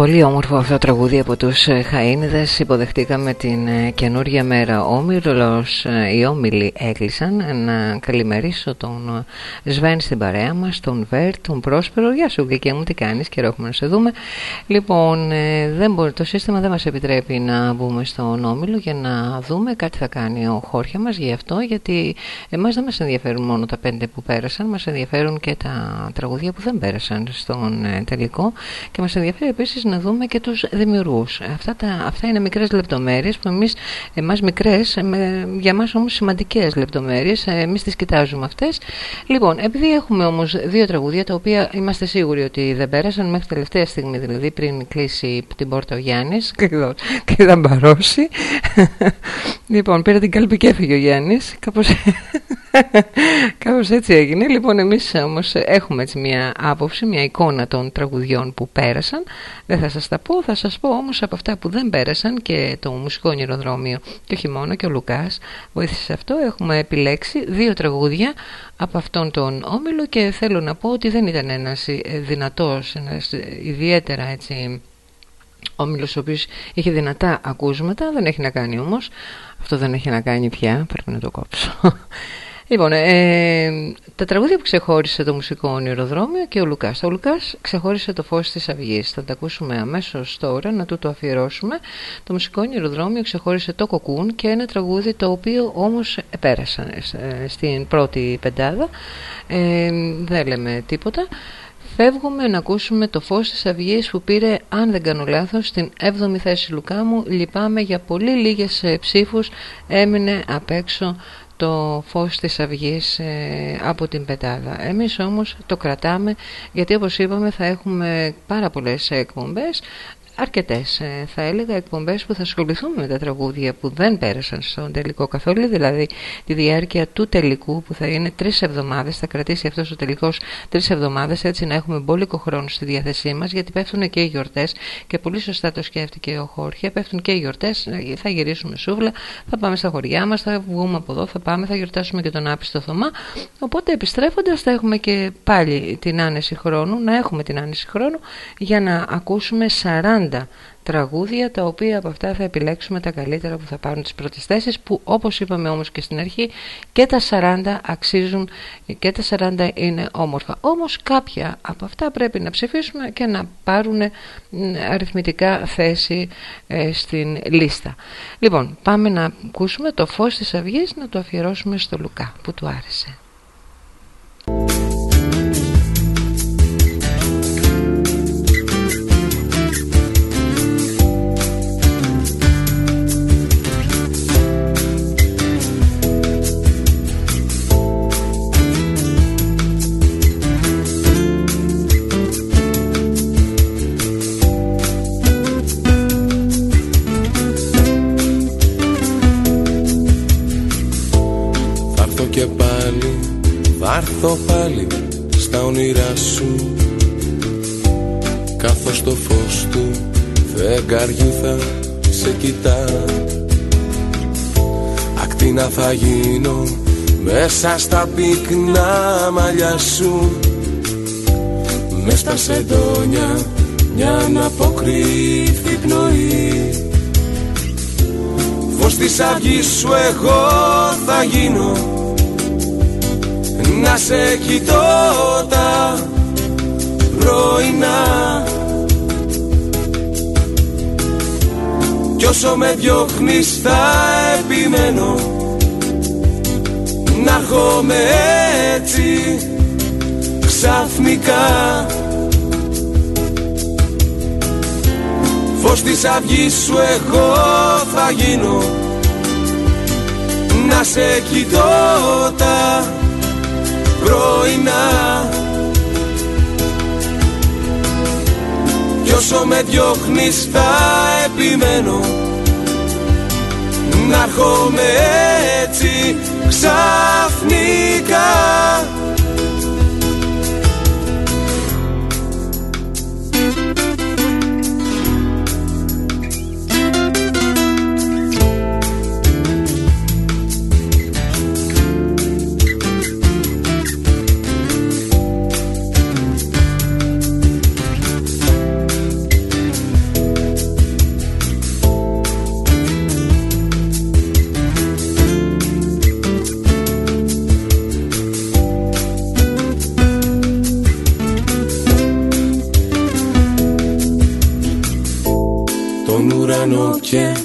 Πολύ όμορφο αυτό το τραγούδι από τους ε, Χαΐνιδες. Υποδεχτήκαμε την ε, καινούργια μέρα Όμιλος, ε, οι όμιλοι έκλεισαν. Να καλημερίσω τον Σβέν στην παρέα μας Τον Βέρ, τον Πρόσπερο. Γεια σου και μου τι κάνεις, καιρό έχουμε να σε δούμε. Λοιπόν, δεν μπορεί, το σύστημα δεν μας επιτρέπει να μπούμε στον Όμιλο Για να δούμε. Κάτι θα κάνει ο Χόρια μας Γι' αυτό, γιατί εμάς δεν μας ενδιαφέρουν μόνο τα πέντε που πέρασαν Μας ενδιαφέρουν και τα τραγούδια που δεν πέρασαν στον τελικό. Και μας ενδιαφέρει επίσης να δούμε και τους δημιουργούς. Αυτά, τα, αυτά είναι μικρές λεπτομέρειες που εμείς, εμάς μικρές, με, για μας όμως σημαντικές λεπτομέρειες, εμείς τις κοιτάζουμε αυτές. Λοιπόν, επειδή έχουμε όμως δύο τραγούδια τα οποία είμαστε σίγουροι ότι δεν πέρασαν μέχρι τελευταία στιγμή, δηλαδή πριν κλείσει την πόρτα ο Γιάννης *laughs* και θα μπαρώσει. *laughs* λοιπόν, πήρα την κάλπη και έφυγε ο Γιάννης, κάπως... *laughs* Κάπως έτσι έγινε. Λοιπόν, εμείς όμως έχουμε έτσι μια άποψη, μια εικόνα των τραγουδιών που πέρασαν. Δεν θα σας τα πω, θα σας πω όμως από αυτά που δεν πέρασαν και το μουσικό ονειροδρόμιο και όχι μόνο και ο Λουκάς βοήθησε σε αυτό. Έχουμε επιλέξει δύο τραγούδια από αυτόν τον όμιλο και θέλω να πω ότι δεν ήταν ένας ε, δυνατός, ένας ιδιαίτερα έτσι όμιλος ο οποίος είχε δυνατά ακούσματα, δεν έχει να κάνει όμως. Αυτό δεν έχει να κάνει πια, πρέπει να το κόψω. Λοιπόν, ε, τα τραγούδια που ξεχώρισε το μουσικό ονειροδρόμιο και ο Λουκάς. Ο Λουκάς ξεχώρισε το φως της αυγής. Θα τα ακούσουμε αμέσως τώρα, να του το αφιερώσουμε. Το μουσικό ονειροδρόμιο ξεχώρισε το κοκκούν και ένα τραγούδι το οποίο όμως πέρασαν ε, στην πρώτη πεντάδα. Ε, δεν λέμε τίποτα. Φεύγουμε να ακούσουμε το φως της αυγής που πήρε, αν δεν κάνω λάθος, στην 7η θέση Λουκά μου. Λυπάμαι για πολύ λίγες ψήφους, έμεινε απ' έξω το φως της αυγής ε, από την πετάδα. Εμείς όμως το κρατάμε γιατί όπως είπαμε θα έχουμε πάρα πολλές εκπομπές αρκετές ε, θα έλεγα εκπομπές που θα ασχοληθούμε με τα τραγούδια που δεν πέρασαν στον τελικό καθόλου δηλαδή τη διάρκεια του τελικού που θα είναι τρεις εβδομάδες θα κρατήσει αυτός ο τελικός τρεις εβδομάδες έτσι να έχουμε μπόλικο χρόνο στη διάθεσή μας γιατί πέφτουν και οι γιορτές και πολύ σωστά το σκέφτηκε ο Χόρχε πέφτουν και οι γιορτές θα γυρίσουμε σούβλα θα πάμε στα χωριά μας θα βγούμε από εδώ θα πάμε θα γιορτάσουμε και τον άπιστο Θωμά. Οπότε επιστρέφοντας θα έχουμε και πάλι την άνεση χρόνου να έχουμε την άνεση χρόνου για να ακούσουμε 40 τραγούδια τα οποία από αυτά θα επιλέξουμε τα καλύτερα που θα πάρουν τις πρώτες θέσεις που όπως είπαμε όμως και στην αρχή και τα 40 αξίζουν και τα 40 είναι όμορφα. Όμως κάποια από αυτά πρέπει να ψηφίσουμε και να πάρουν αριθμητικά θέση ε, στην λίστα. Λοιπόν πάμε να ακούσουμε το φως της αυγής να το αφιερώσουμε στο Λουκά που του άρεσε έρθω πάλι στα όνειρά σου. Καθώς το φως του φεγγαριού θα σε κοιτά. Ακτίνα θα γίνω μέσα στα πυκνά μαλλιά σου. Μες στα σεντόνια μια αναποκρύφη πνοή. Φως της αυγής σου εγώ θα γίνω να σε κοιτώ τα πρωινά. Κι όσο με διώχνεις θα επιμένω Να έρχομαι έτσι ξαφνικά. Φως της αυγής σου εγώ θα γίνω Να σε κοιτώ τα πρωινά. Κι όσο με διώχνεις θα επιμένω Να έρχομαι έτσι ξαφνικά και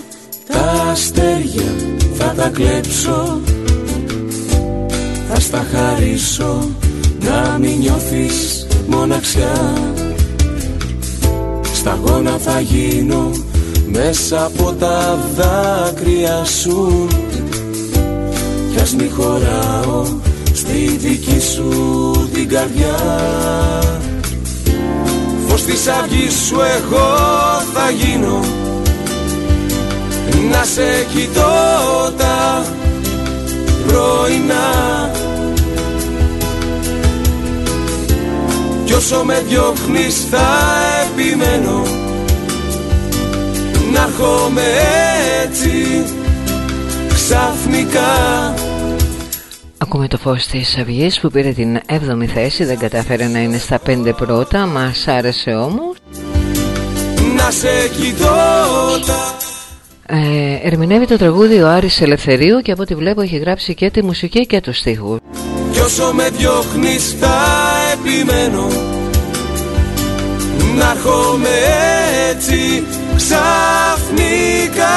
τα αστέρια θα τα κλέψω. Θα στα χαρίσω να μην νιώθεις μοναξιά. Σταγόνα θα γίνω μέσα από τα δάκρυα σου. Κι ας μη χωράω στη δική σου την καρδιά. Φως της αυγής σου εγώ θα γίνω να σε κοιτώ τα πρωινά. Κι όσο με διώχνεις θα επιμένω Να έρχομαι έτσι ξαφνικά. Ακούμε το φως της Αυγής που πήρε την 7η θέση Δεν κατάφερε να είναι στα 5 πρώτα Μας άρεσε όμως. Να σε κοιτώ τα ε, ερμηνεύει το τραγούδι ο Άρης Ελευθερίου και από ό,τι βλέπω έχει γράψει και τη μουσική και το στίχους. Κι όσο με διώχνεις θα επιμένω Να έρχομαι έτσι ξαφνικά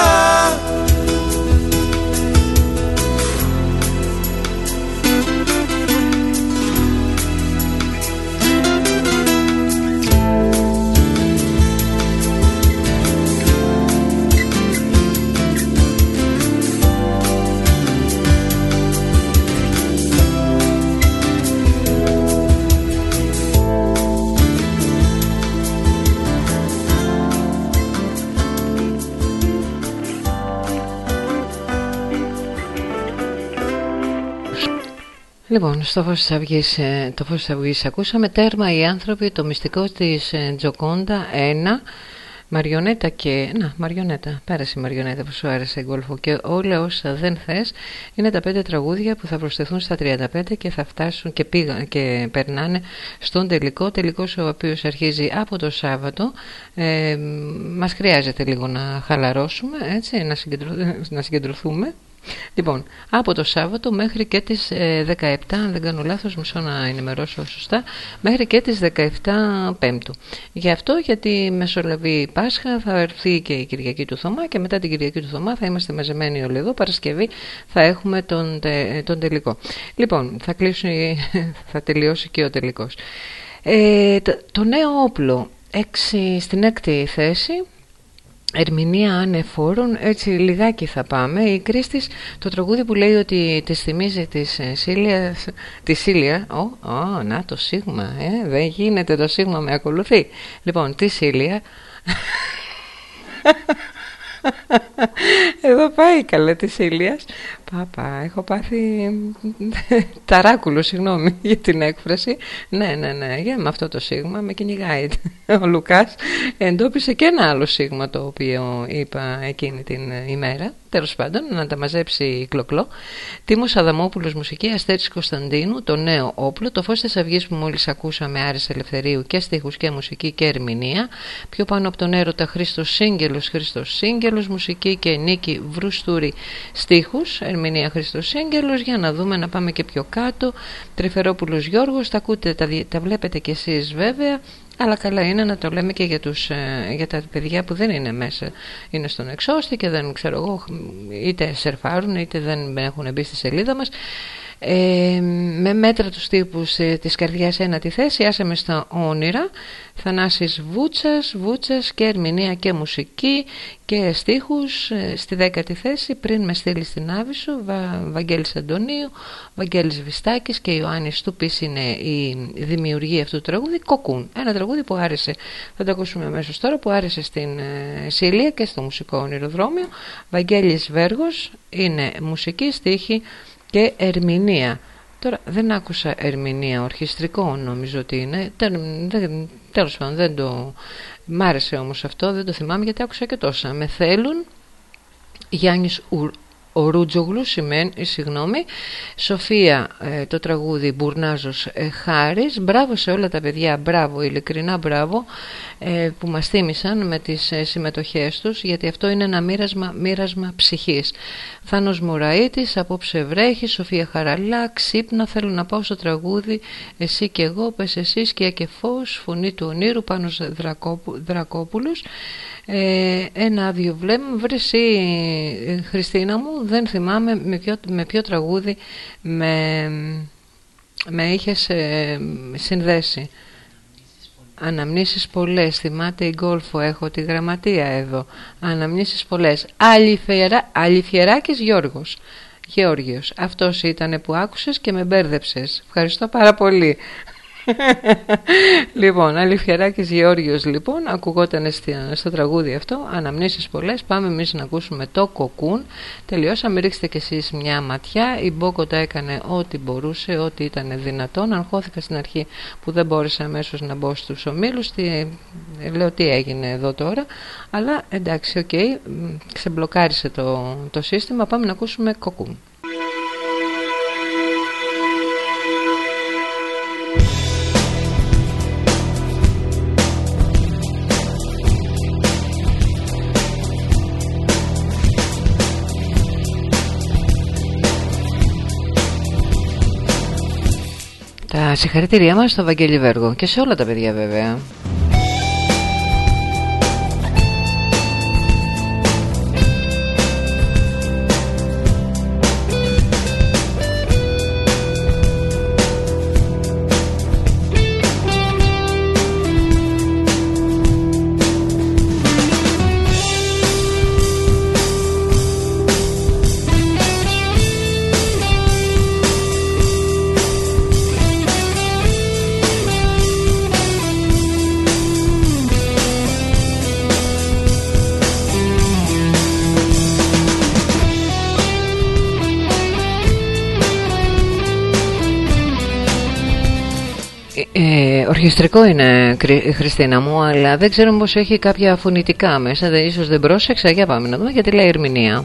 Λοιπόν, στο φως της Αυγής, ε, το φως της Αυγής ακούσαμε τέρμα οι άνθρωποι, το μυστικό της ε, Τζοκόντα 1 Μαριονέτα και... Να, Μαριονέτα. Πέρασε η Μαριονέτα που σου άρεσε γκολφο. Και όλα όσα δεν θες είναι τα πέντε τραγούδια που θα προσθεθούν στα 35 και θα φτάσουν και, πήγα, και περνάνε στον τελικό. Τελικός ο οποίος αρχίζει από το Σάββατο. Ε, μας χρειάζεται λίγο να χαλαρώσουμε, έτσι, να, συγκεντρω... να συγκεντρωθούμε Λοιπόν, από το Σάββατο μέχρι και τις 17, ε, αν δεν κάνω λάθος, μισό να ενημερώσω σωστά, μέχρι και τις 17 Πέμπτου. Γι' αυτό γιατί μεσολαβεί Πάσχα θα έρθει και η Κυριακή του Θωμά και μετά την Κυριακή του Θωμά θα είμαστε μαζεμένοι όλοι εδώ, Παρασκευή θα έχουμε τον, τον τελικό. Λοιπόν, θα, κλείσει, *laughs* θα τελειώσει και ο τελικός. Ε, το, το νέο όπλο, έξι, στην έκτη θέση, ερμηνεία ανεφόρων, έτσι λιγάκι θα πάμε. Η Κρίστης, το τραγούδι που λέει ότι τη θυμίζει της ε, Σίλιας, τη Σίλια, ο, ο, να το Σίγμα, ε, δεν γίνεται το Σίγμα με ακολουθεί. Λοιπόν, τη Σίλια, *laughs* εδώ πάει καλά της Ήλιας Πάπα, έχω πάθει ταράκουλο, συγγνώμη *laughs* για την έκφραση. Ναι, ναι, ναι, για με αυτό το σίγμα με κυνηγάει. *laughs* Ο Λουκάς εντόπισε και ένα άλλο σίγμα το οποίο είπα εκείνη την ημέρα. Τέλος πάντων, να τα μαζέψει η κλοκλό. Τίμος Αδαμόπουλος μουσική, Αστέρης Κωνσταντίνου, το νέο όπλο, το φως της αυγής που μόλις ακούσαμε Άρης Ελευθερίου και στίχους και μουσική και ερμηνεία. Πιο πάνω από τον έρωτα Χρήστος Σύγγελος, Χρήστος Σύγγελος, μουσική και Νίκη Βρουστούρη στίχους, ερμηνεία Χρήστος Σύγγελος για να δούμε να πάμε και πιο κάτω. Τρυφερόπουλος Γιώργος τα ακούτε, τα, τα βλέπετε κι εσείς βέβαια αλλά καλά είναι να το λέμε και για, τους, ε, για τα παιδιά που δεν είναι μέσα είναι στον εξώστη και δεν ξέρω εγώ είτε σερφάρουν είτε δεν έχουν μπει στη σελίδα μας ε, με μέτρα τους τύπους ε, της καρδιάς ένα τη θέση άσαμε στα όνειρα. Θανάσης Βούτσας, Βούτσας και ερμηνεία και μουσική και στίχους ε, στη δέκατη θέση πριν με στείλει στην Άβυσσο Βα, Βαγγέλης Αντωνίου, Βαγγέλης Βιστάκης και Ιωάννης Τούπης είναι η δημιουργία αυτού του τραγούδι Κοκούν, ένα τραγούδι που άρεσε θα το ακούσουμε αμέσως τώρα που άρεσε στην ε, Σιλία και στο μουσικό ονειροδρόμιο. Βαγγέλης Βέργος είναι μουσική στίχη και ερμηνεία Τώρα δεν άκουσα ερμηνεία, ορχιστρικό νομίζω ότι είναι. Τέλος πάντων δεν το... Μ' άρεσε όμως αυτό, δεν το θυμάμαι γιατί άκουσα και τόσα. Με θέλουν Γιάννης ο Ρούτζογλου σημαίνει, συγγνώμη, Σοφία ε, το τραγούδι Μπουρνάζος ε, Χάρης, μπράβο σε όλα τα παιδιά, μπράβο, ειλικρινά μπράβο ε, που μας θύμισαν με τις ε, συμμετοχές τους γιατί αυτό είναι ένα μοίρασμα, μοίρασμα ψυχής. Θάνος Μουραΐτης, απόψε βρέχει, Σοφία Χαραλά, ξύπνα, θέλω να πάω στο τραγούδι εσύ και εγώ, πες εσείς και και φως, φωνή του ονείρου, πάνω Δρακόπουλος ε, ένα άδειο βλέμμα βρεσί Χριστίνα μου δεν θυμάμαι με ποιο, με ποιο τραγούδι με, με είχες ε, συνδέσει Αναμνήσεις πολλές, θυμάται η Γκόλφο, έχω τη γραμματεία εδώ. Αναμνήσεις πολλές. Αληθιερά, αληθιεράκης Γιώργος. Γεώργιος, αυτός ήταν που άκουσες και με μπέρδεψες. Ευχαριστώ πάρα πολύ. Λοιπόν, Αληφιεράκη Γεώργιος, λοιπόν, ακουγόταν στο τραγούδι αυτό. Αναμνήσεις πολλές. Πάμε εμείς να ακούσουμε το κοκκούν. Τελειώσαμε, ρίξτε κι εσείς μια ματιά. Η Μπόκοτα έκανε ό,τι μπορούσε, ό,τι ήταν δυνατόν. Αγχώθηκα στην αρχή που δεν μπόρεσα αμέσως να μπω στους ομίλους. Λέω τι έγινε εδώ τώρα. Αλλά εντάξει, OK, okay, ξεμπλοκάρισε το, το σύστημα. Πάμε να ακούσουμε Cocoon. Τα συγχαρητήριά μας στο Βαγγέλη Βέργο και σε όλα τα παιδιά βέβαια. Ορχιστρικό είναι Χριστίνα μου αλλά δεν ξέρω πως έχει κάποια φωνητικά μέσα δεν, ίσως δεν πρόσεξα. Για πάμε να δούμε γιατί λέει ερμηνεία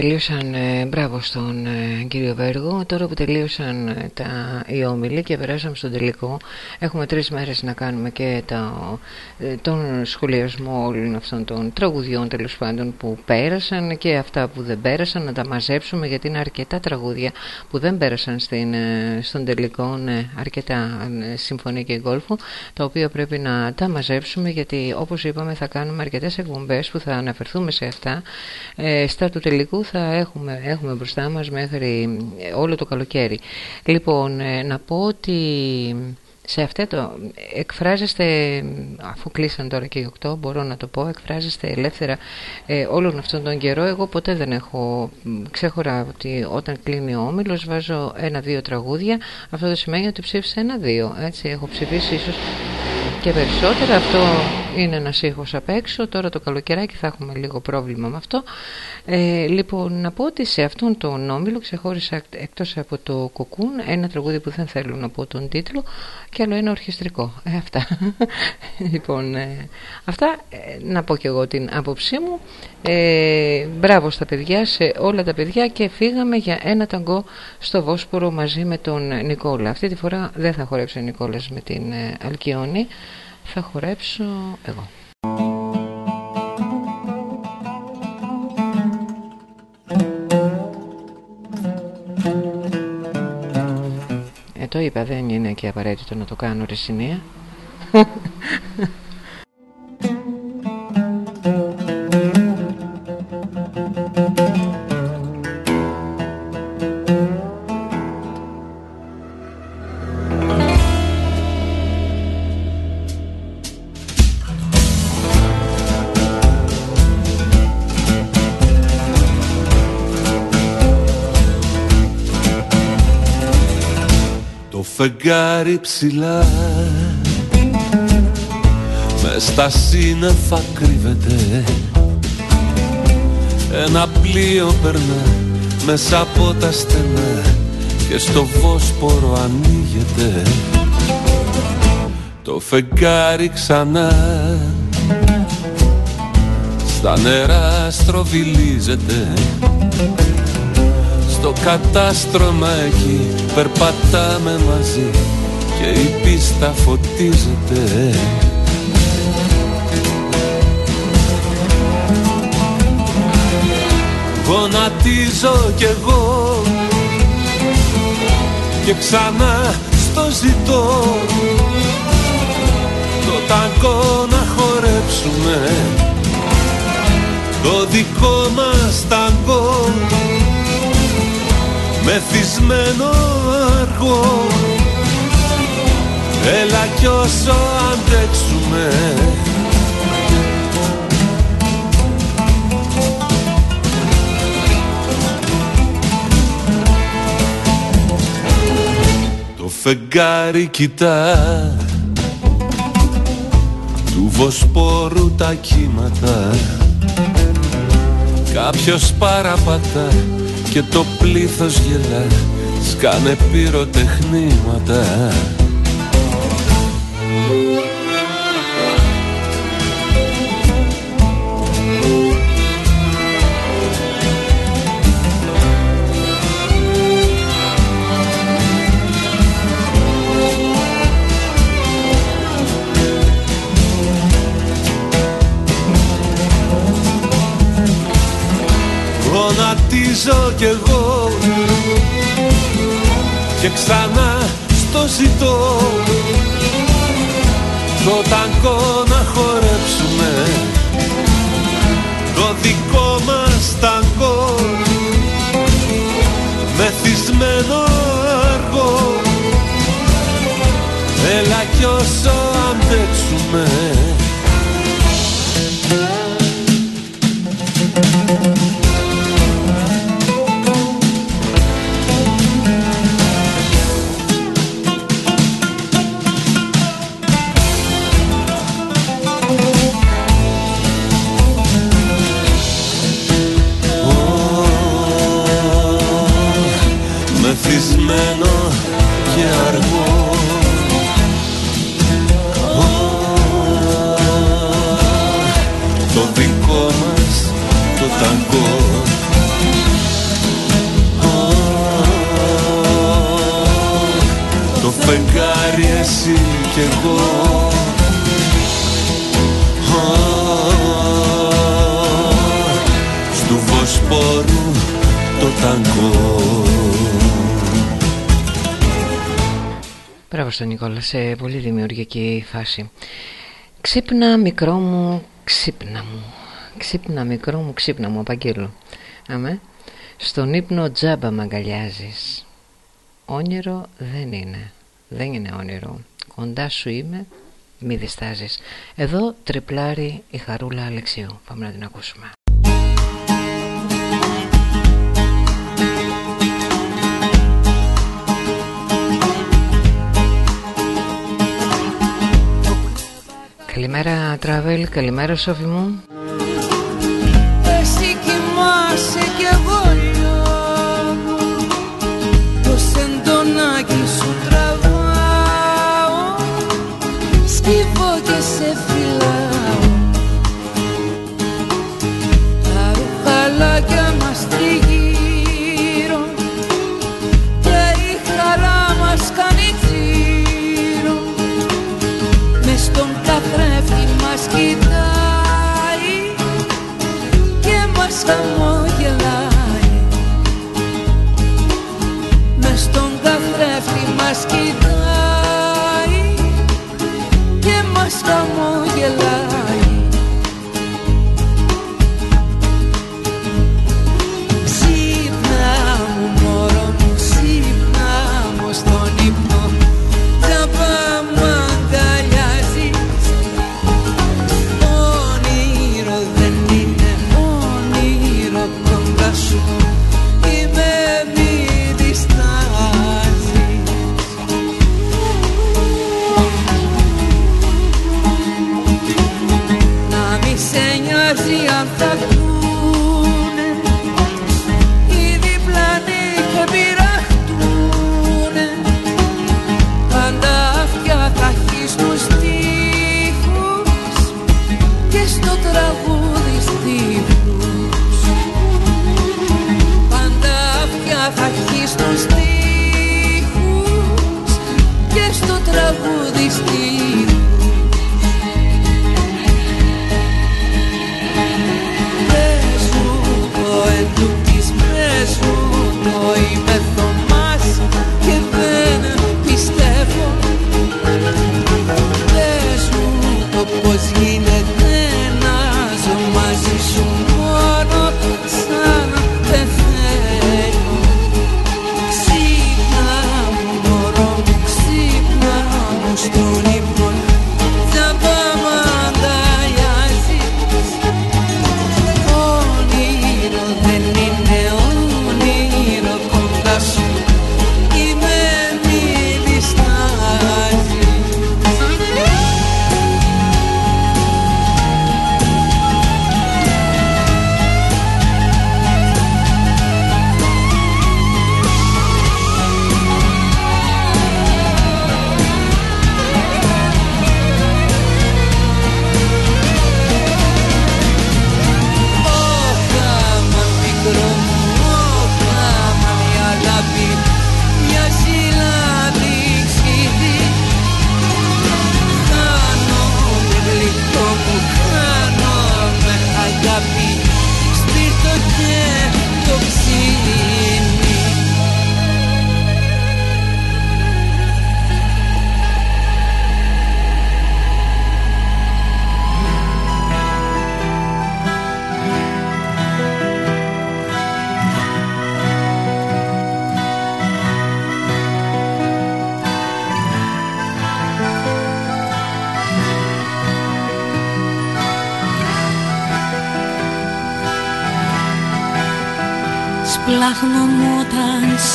τελείωσαν, ε, μπράβο στον ε, κύριο Βέργο, τώρα που τελείωσαν ε, τα, οι όμιλοι και περάσαμε στον τελικό, έχουμε τρεις μέρες να κάνουμε και τα, τον σχολιασμό όλων αυτών των τραγουδιών τέλος πάντων που πέρασαν και αυτά που δεν πέρασαν να τα μαζέψουμε γιατί είναι αρκετά τραγούδια που δεν πέρασαν στην, στον τελικό, ναι, αρκετά συμφωνία και γκολφο, τα οποία πρέπει να τα μαζέψουμε γιατί όπως είπαμε θα κάνουμε αρκετές εκπομπές που θα αναφερθούμε σε αυτά. Στα του τελικού θα έχουμε, έχουμε μπροστά μας μέχρι ε, όλο το καλοκαίρι. Λοιπόν, ε, να πω ότι σε αυτό το εκφράζεστε, αφού κλείσαν τώρα και οι 8, μπορώ να το πω, εκφράζεστε ελεύθερα ε, όλον αυτόν τον καιρό. Εγώ ποτέ δεν έχω ξέχωρα ότι όταν κλείνει ο όμιλος βάζω ένα-δύο τραγούδια. Αυτό δεν σημαίνει ότι ψήφισα ένα-δύο. Έτσι, έχω ψηφίσει ίσως και περισσότερα. Αυτό είναι ένας ήχος απ' έξω. Τώρα το καλοκαιράκι θα έχουμε λίγο πρόβλημα με αυτό. Ε, λοιπόν, να πω ότι σε αυτόν τον όμιλο ξεχώρισα εκτός από το κοκκούν ένα τραγούδι που δεν θέλω να πω τον τίτλο και άλλο ένα ορχιστρικό. Ε, αυτά. *laughs* λοιπόν, ε, αυτά ε, να πω και εγώ την άποψή μου. Ε, μπράβο στα παιδιά, σε όλα τα παιδιά και φύγαμε για ένα ταγκό στο Βόσπορο μαζί με τον Νικόλα. Αυτή τη φορά δεν θα χορέψει ο Νικόλας με την ε, Αλκιόνη, θα χορέψω εγώ. Ε, το είπα, δεν είναι και απαραίτητο να το κάνω ρεσινία. Φεγγάρι ψηλά. Μες στα σύννεφα κρύβεται. Ένα πλοίο περνά μέσα από τα στενά και στο Βόσπορο ανοίγεται. Το φεγγάρι ξανά. Στα νερά στροβιλίζεται στο κατάστρωμα εκεί. Περπατάμε μαζί και η πίστα φωτίζεται. Γονατίζω κι εγώ και ξανά στο ζητώ. Το ταγκό να χορέψουμε το δικό μας ταγκό μεθυσμένο αργό. Έλα κι όσο αντέξουμε. Το φεγγάρι κοιτά. Του Βοσπόρου τα κύματα. Κάποιος παραπατά και το πλήθος γελά σκάνε πυροτεχνήματα Γονατίζω κι εγώ. Και ξανά στο ζητώ. Το ταγκό να χορέψουμε το δικό μας ταγκό μεθυσμένο αργό. Έλα κι όσο αντέξουμε Μπράβο στον Νικόλα, σε πολύ δημιουργική φάση. Ξύπνα μικρό μου, ξύπνα μου. Ξύπνα μικρό μου, ξύπνα μου, απαγγείλω. Αμέ. Στον ύπνο τζάμπα μ' αγκαλιάζεις. Όνειρο δεν είναι. Δεν είναι όνειρο. Κοντά σου είμαι, μη διστάζεις. Εδώ τριπλάρει η χαρούλα Αλεξίου. Πάμε να την ακούσουμε. Καλημέρα Τραβέλ, καλημέρα Σόφη μου. Εσύ κοιμάσαι κι εγώ λιώνω Το σεντονάκι σου τραβάω. Σκύβω χαμογελάει Μες στον καθρέφτη μας κοιτάει και μας χαμογελάει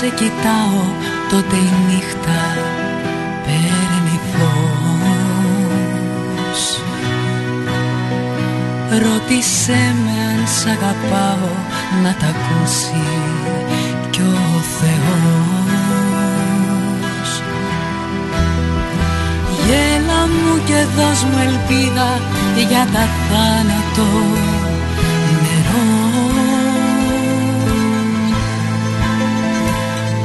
σε κοιτάω τότε η νύχτα παίρνει φως. Ρώτησέ με αν σ' αγαπάω να τα ακούσει κι ο Θεός. Γέλα μου και δώσ' μου ελπίδα για τα θάνατο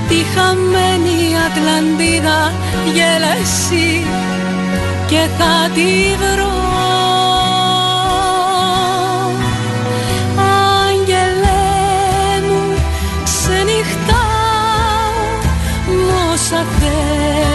τη χαμένη Ατλαντίδα γέλα εσύ και θα τη βρω. Άγγελέ μου ξενυχτάω όσα θέλω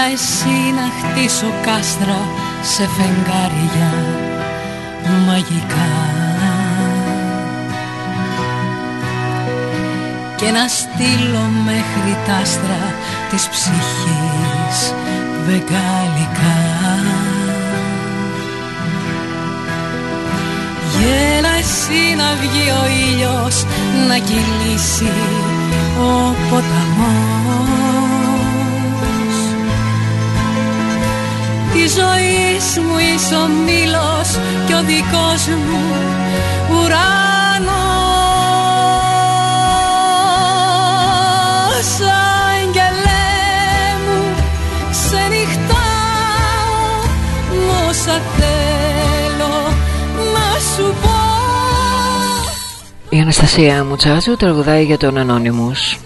Μίλα εσύ να χτίσω κάστρα σε φεγγάρια μαγικά. Και να στείλω μέχρι τα άστρα της ψυχής βεγγαλικά. Γέλα εσύ να βγει ο ήλιος να κυλήσει ο ποταμός Τη ζωή μου είσαι ο μήλος και ο δικός μου ουρανός. Άγγελέ μου ξενυχτάω όσα θέλω να σου πω. Η Αναστασία Μουτσάζου τραγουδάει για τον Ανώνυμους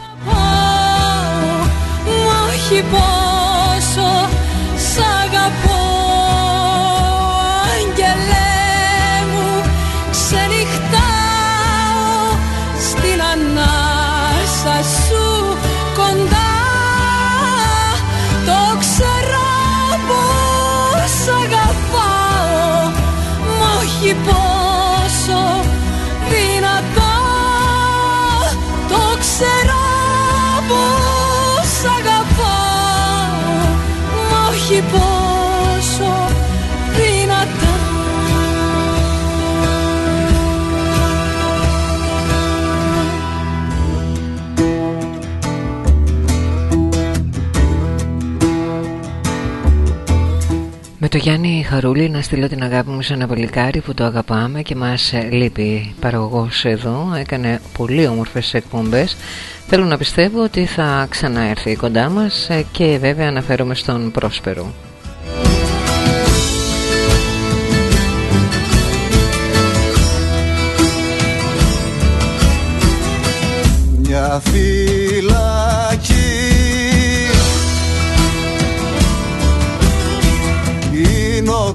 Μα το Γιάννη Χαρούλη να στείλω την αγάπη μου σε ένα παλικάρι που το αγαπάμε και μας ε, λείπει. Παραγωγός εδώ έκανε πολύ όμορφες εκπομπές. Θέλω να πιστεύω ότι θα ξαναέρθει κοντά μας ε, και βέβαια αναφέρομαι στον Πρόσπερο. Μια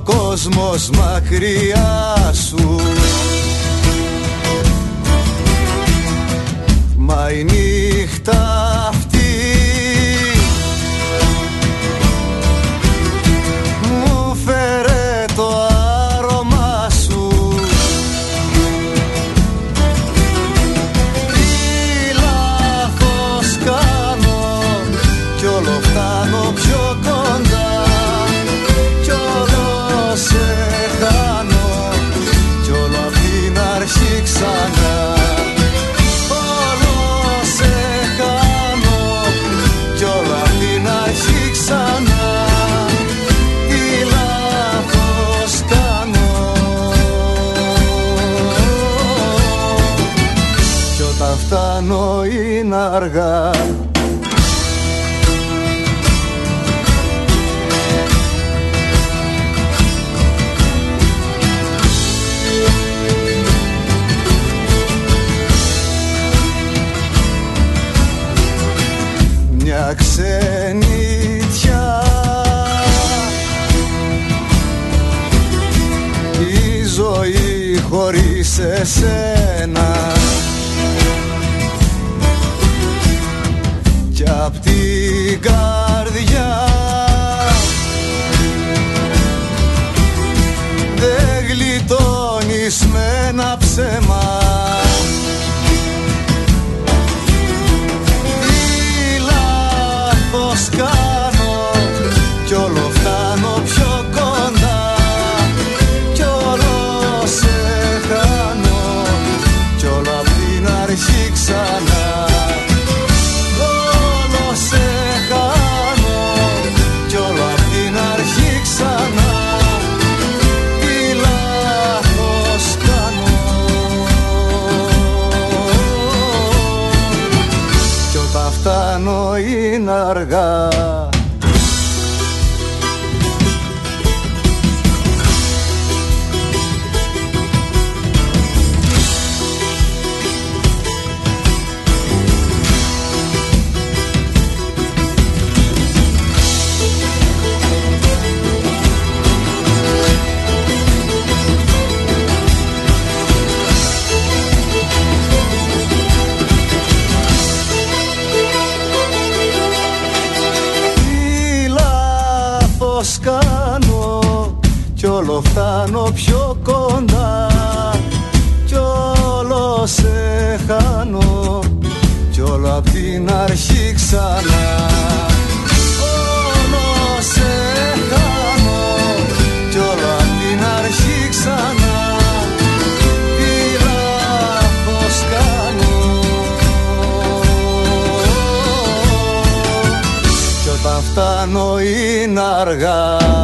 κόσμος μακριά σου. Μα η νύχτα αργά. Μια ξενιτιά. Η ζωή χωρίς εσένα. καρδιά. Δεν γλιτώνεις με ένα ψέμα. την αρχή ξανά. Όλο σε χάνω κι όλα την αρχή ξανά. Τι λάθος κάνω. Κι όταν φτάνω είναι αργά.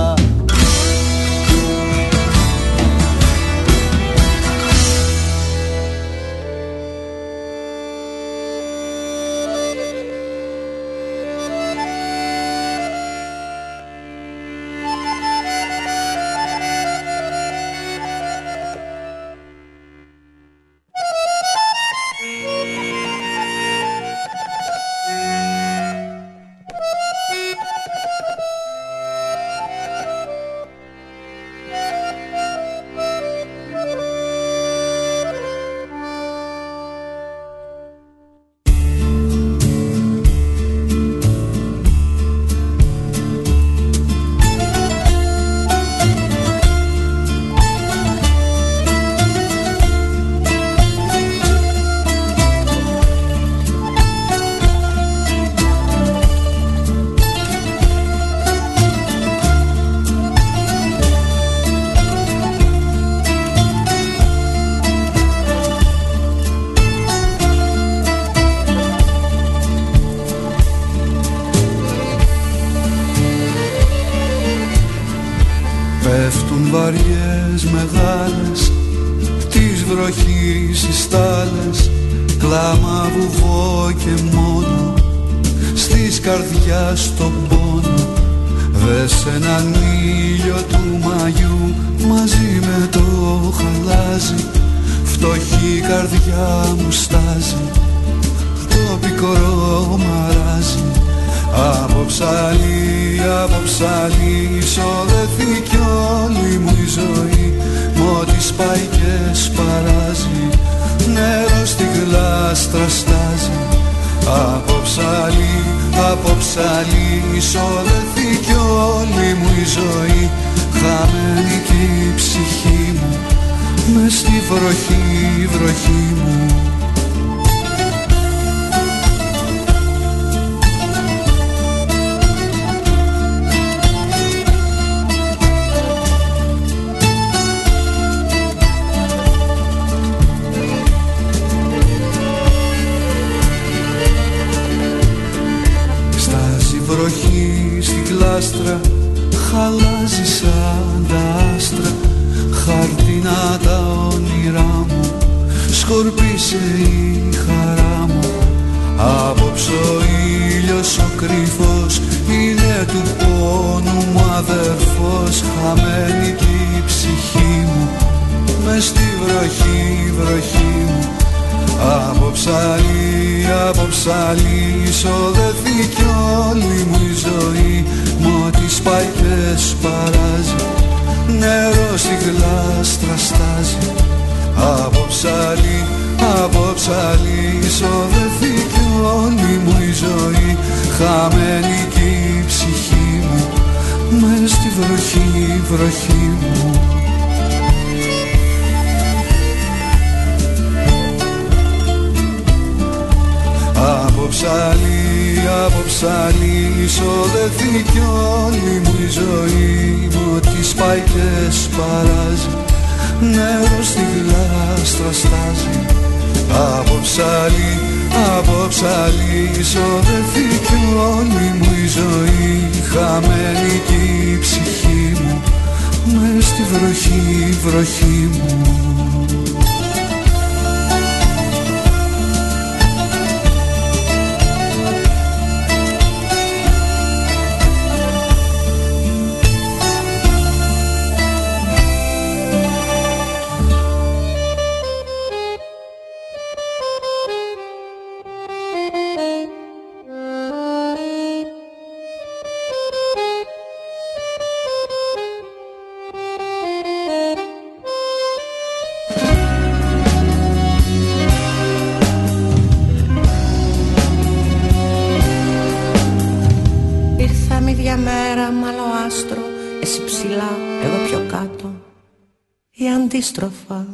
Αντίστροφα.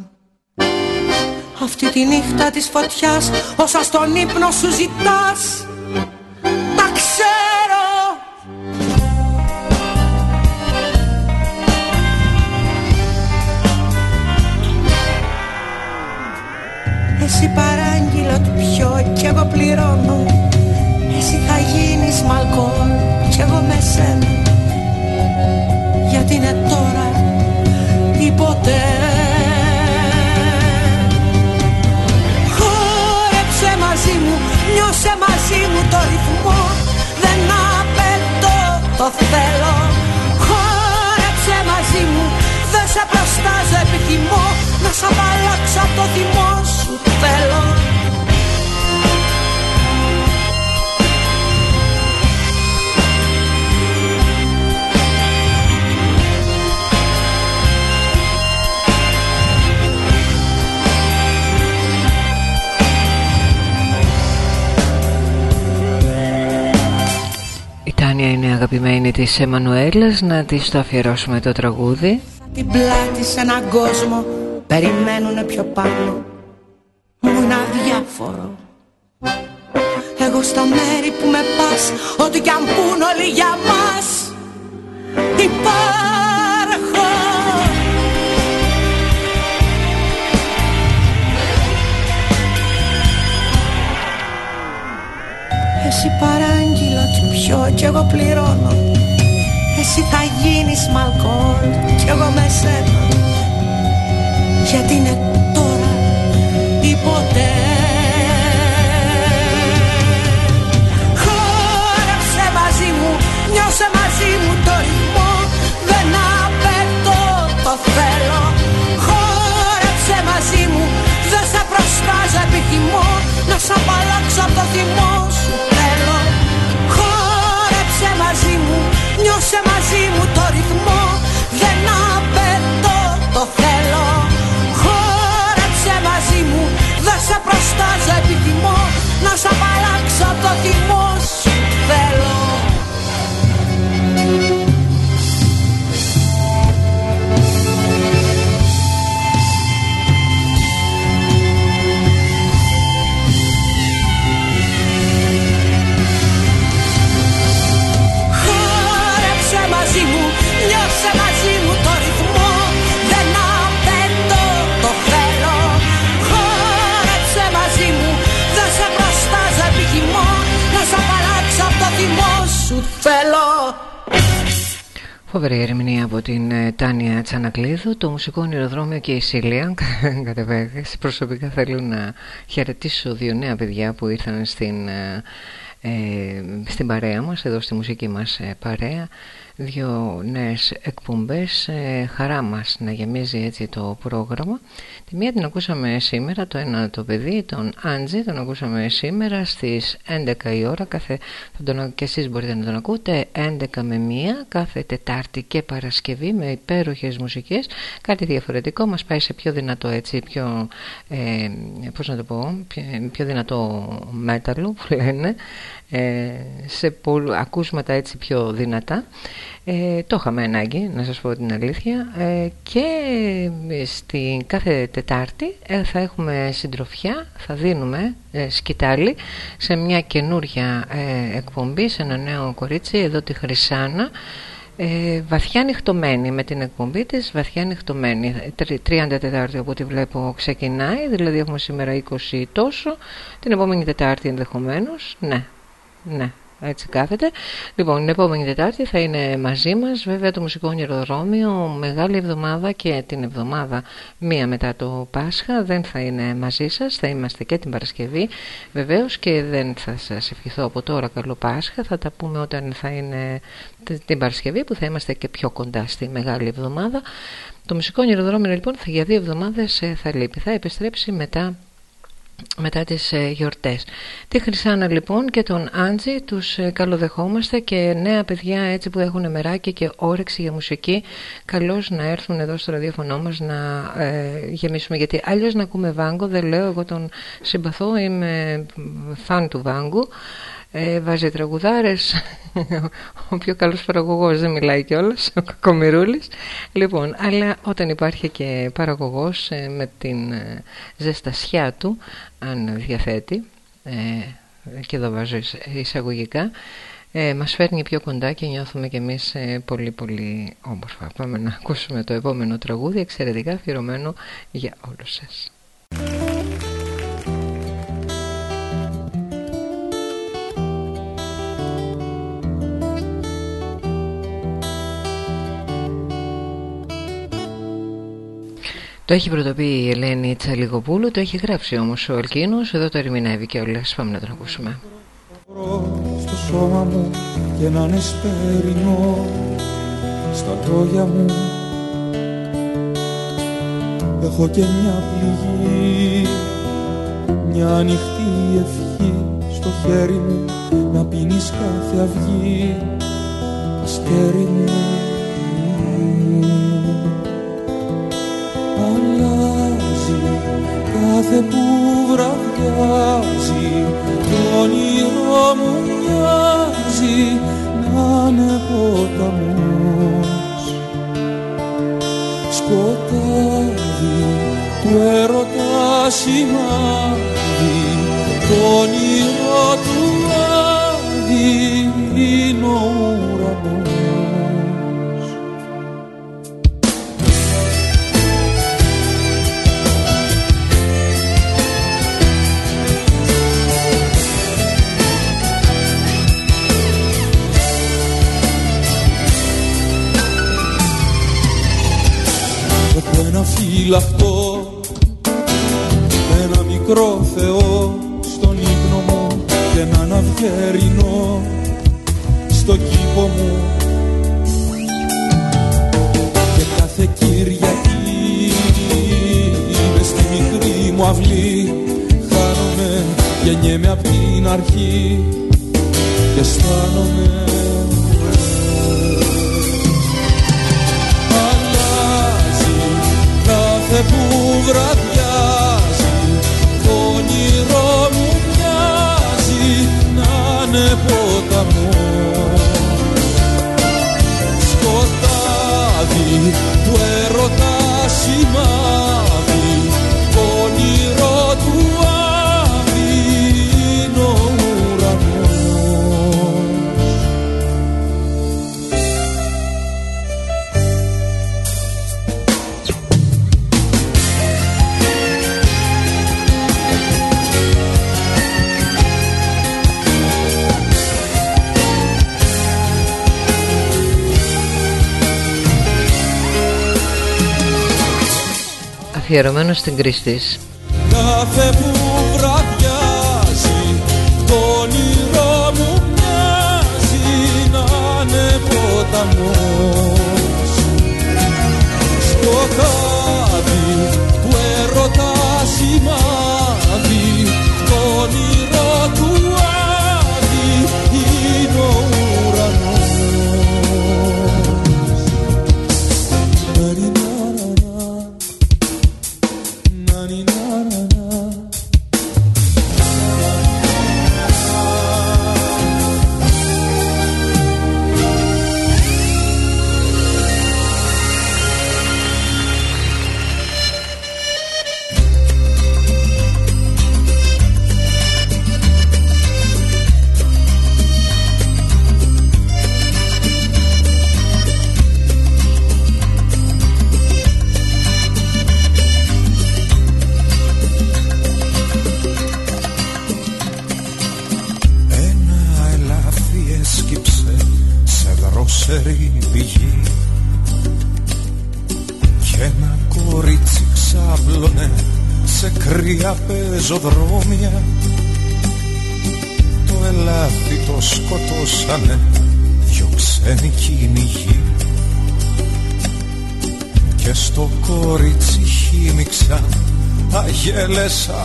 Αυτή τη νύχτα της φωτιάς όσα στον ύπνο σου ζητάς Τα ξέρω. Εσύ παράγγειλο του πιο κι εγώ πληρώνω. Εσύ θα γίνεις μαλκόν κι εγώ με σένα. Γιατί είναι νιώσε μαζί μου το ρυθμό. Δεν απαιτώ, το θέλω. Χόρεψε μαζί μου, δεν σε προστάζω επιθυμώ. Να σ' απαλλάξω το θυμό σου θέλω είναι αγαπημένη της Εμμανουέλας. Να της το αφιερώσουμε το τραγούδι. Την πλάτη σε έναν κόσμο περιμένουνε πιο πάνω. Μου είναι αδιάφορο. Εγώ στα μέρη που με πας Ό,τι κι αν πούν όλοι για μας Υπάρχω. Εσύ παράγγειλα τι πιο κι εγώ πληρώνω. Εσύ θα γίνεις μαλκόν κι εγώ με σένα. Γιατί είναι τώρα ή ποτέ. Χόρεψε μαζί μου, νιώσε μαζί μου το ρυθμό Δεν απαιτώ, το θέλω. Χόρεψε μαζί μου, δεν σε προστάζω επιθυμώ. Να σ' απαλλάξω από το θυμό Να σ' απαλλάξω το θυμό Φοβερή ερμηνεία από την ε, Τάνια Τσανακλείδου, το μουσικό ονειροδρόμιο και η Σίλια. Κατεβέγες. Προσωπικά θέλω να χαιρετήσω δύο νέα παιδιά που ήρθαν στην ε, στην παρέα μας, εδώ στη μουσική μας παρέα δύο νέες εκπομπές ε, χαρά μας να γεμίζει έτσι το πρόγραμμα τη μία την ακούσαμε σήμερα το ένα το παιδί τον Άντζη τον ακούσαμε σήμερα στις 11 η ώρα. Κάθε, τον, και εσείς μπορείτε να τον ακούτε 11 με 1 κάθε Τετάρτη και Παρασκευή με υπέροχες μουσικές. Κάτι διαφορετικό μας πάει σε πιο δυνατό έτσι πιο, ε, πώς να το πω πιο, πιο δυνατό μέταλλο που λένε. Ε, σε ακούσματα έτσι πιο δυνατά. Ε, το είχαμε ανάγκη να σας πω την αλήθεια. Ε, και στην κάθε Τετάρτη ε, θα έχουμε συντροφιά θα δίνουμε ε, σκητάλη σε μια καινούρια εκπομπή σε ένα νέο κορίτσι εδώ τη Χρυσάνα. Ε, βαθιά νυχτωμένη με την εκπομπή της βαθιά νυχτωμένη. 30 Τετάρτη από ό,τι βλέπω ξεκινάει δηλαδή έχουμε σήμερα 20 τόσο την επόμενη Τετάρτη ενδεχομένως. Ναι ναι, έτσι κάθεται. Λοιπόν, την επόμενη Τετάρτη θα είναι μαζί μας βέβαια το Μουσικό Νεροδρόμιο μεγάλη εβδομάδα και την εβδομάδα μία μετά το Πάσχα δεν θα είναι μαζί σας, θα είμαστε και την Παρασκευή βεβαίως και δεν θα σας ευχηθώ από τώρα καλό Πάσχα, θα τα πούμε όταν θα είναι την Παρασκευή που θα είμαστε και πιο κοντά στη μεγάλη εβδομάδα. Το Μουσικό Νεροδρόμιο λοιπόν θα για δύο εβδομάδες ε, θα λείπει, θα επιστρέψει μετά μετά τις ε, γιορτές. Τη Χρυσάνα λοιπόν και τον Άντζη τους ε, καλοδεχόμαστε και νέα παιδιά έτσι που έχουν μεράκι και όρεξη για μουσική. Καλώς να έρθουν εδώ στο ραδιόφωνο μας να ε, γεμίσουμε γιατί αλλιώς να ακούμε βάγκο. Δεν λέω εγώ τον συμπαθώ είμαι φαν του βάγκου ε, βάζει τραγουδάρες. Ο πιο καλός παραγωγός δεν μιλάει κιόλας ο Κακομυρούλης λοιπόν αλλά όταν υπάρχει και παραγωγός ε, με την ε, ζεστασιά του αν διαθέτει ε, και εδώ βάζω εισαγωγικά ε, μας φέρνει πιο κοντά και νιώθουμε κι εμείς πολύ πολύ όμορφα. Πάμε να ακούσουμε το επόμενο τραγούδι εξαιρετικά αφιερωμένο για όλους σας Το έχει πρωτοποιεί η Ελένη Τσαλιγοπούλου, το έχει γράψει όμως ο Αλκίνος, εδώ το ερμηνεύει και όλες. Πάμε να τον ακούσουμε. Στο σώμα μου και να είναι σπερινό στα λόγια μου Έχω και μια πληγή, μια ανοιχτή ευχή στο χέρι μου να πίνεις κάθε αυγή αστέρι μου κάθε που βραδιάζει το όνειρό μου μοιάζει να είναι ποταμός σκοτάδι του έρωτα σημάδι το όνειρο του άδει είναι φυλαχτώ με ένα μικρό Θεό στον ύπνο μου και έναν αυγερινό στο κήπο μου. Και κάθε Κυριακή είμαι στη μικρή μου αυλή. Χάνομαι γεννιέμαι απ' την αρχή και αισθάνομαι που βραδιάζει το όνειρό μου μοιάζει να είναι ποταμός. Σκοτάδι του έρωτα σημάδι αφιερωμένο στην Κριστής. Κάθε που βραδιάζει, το όνειρό μου μοιάζει να είναι ποταμός.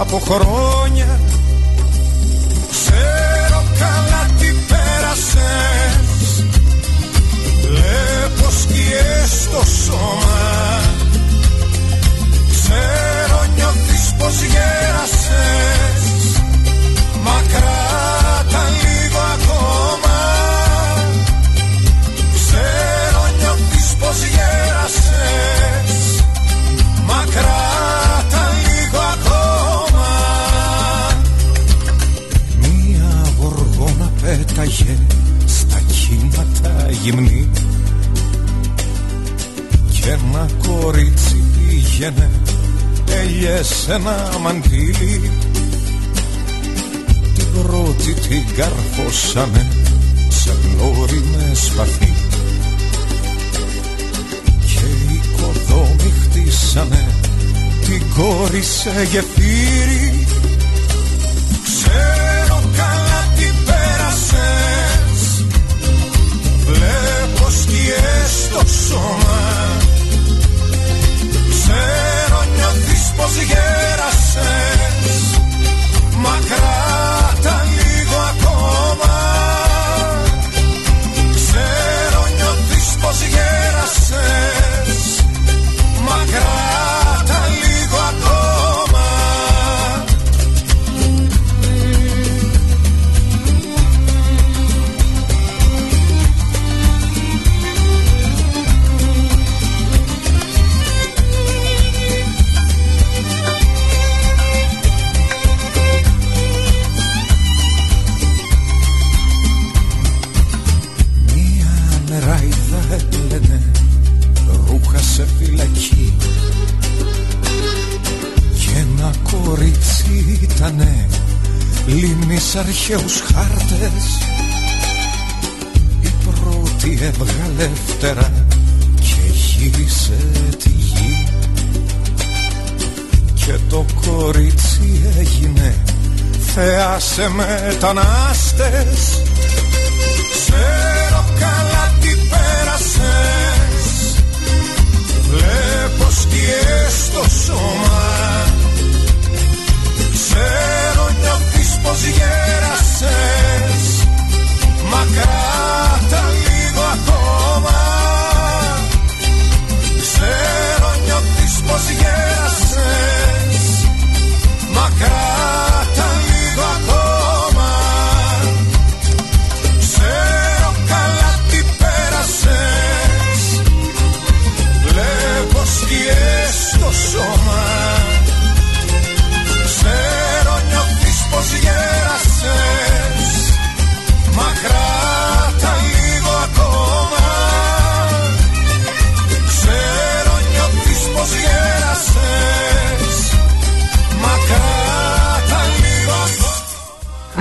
από χρόνο κορίτσι ήτανε λίμνης αρχαίους χάρτες. Η πρώτη έβγαλε φτερά και γύρισε τη γη. Και το κορίτσι έγινε θεά σε μετανάστες. Ξέρω καλά τι πέρασες. Βλέπω σκιές στο σώμα. μας γέρασες μακρά.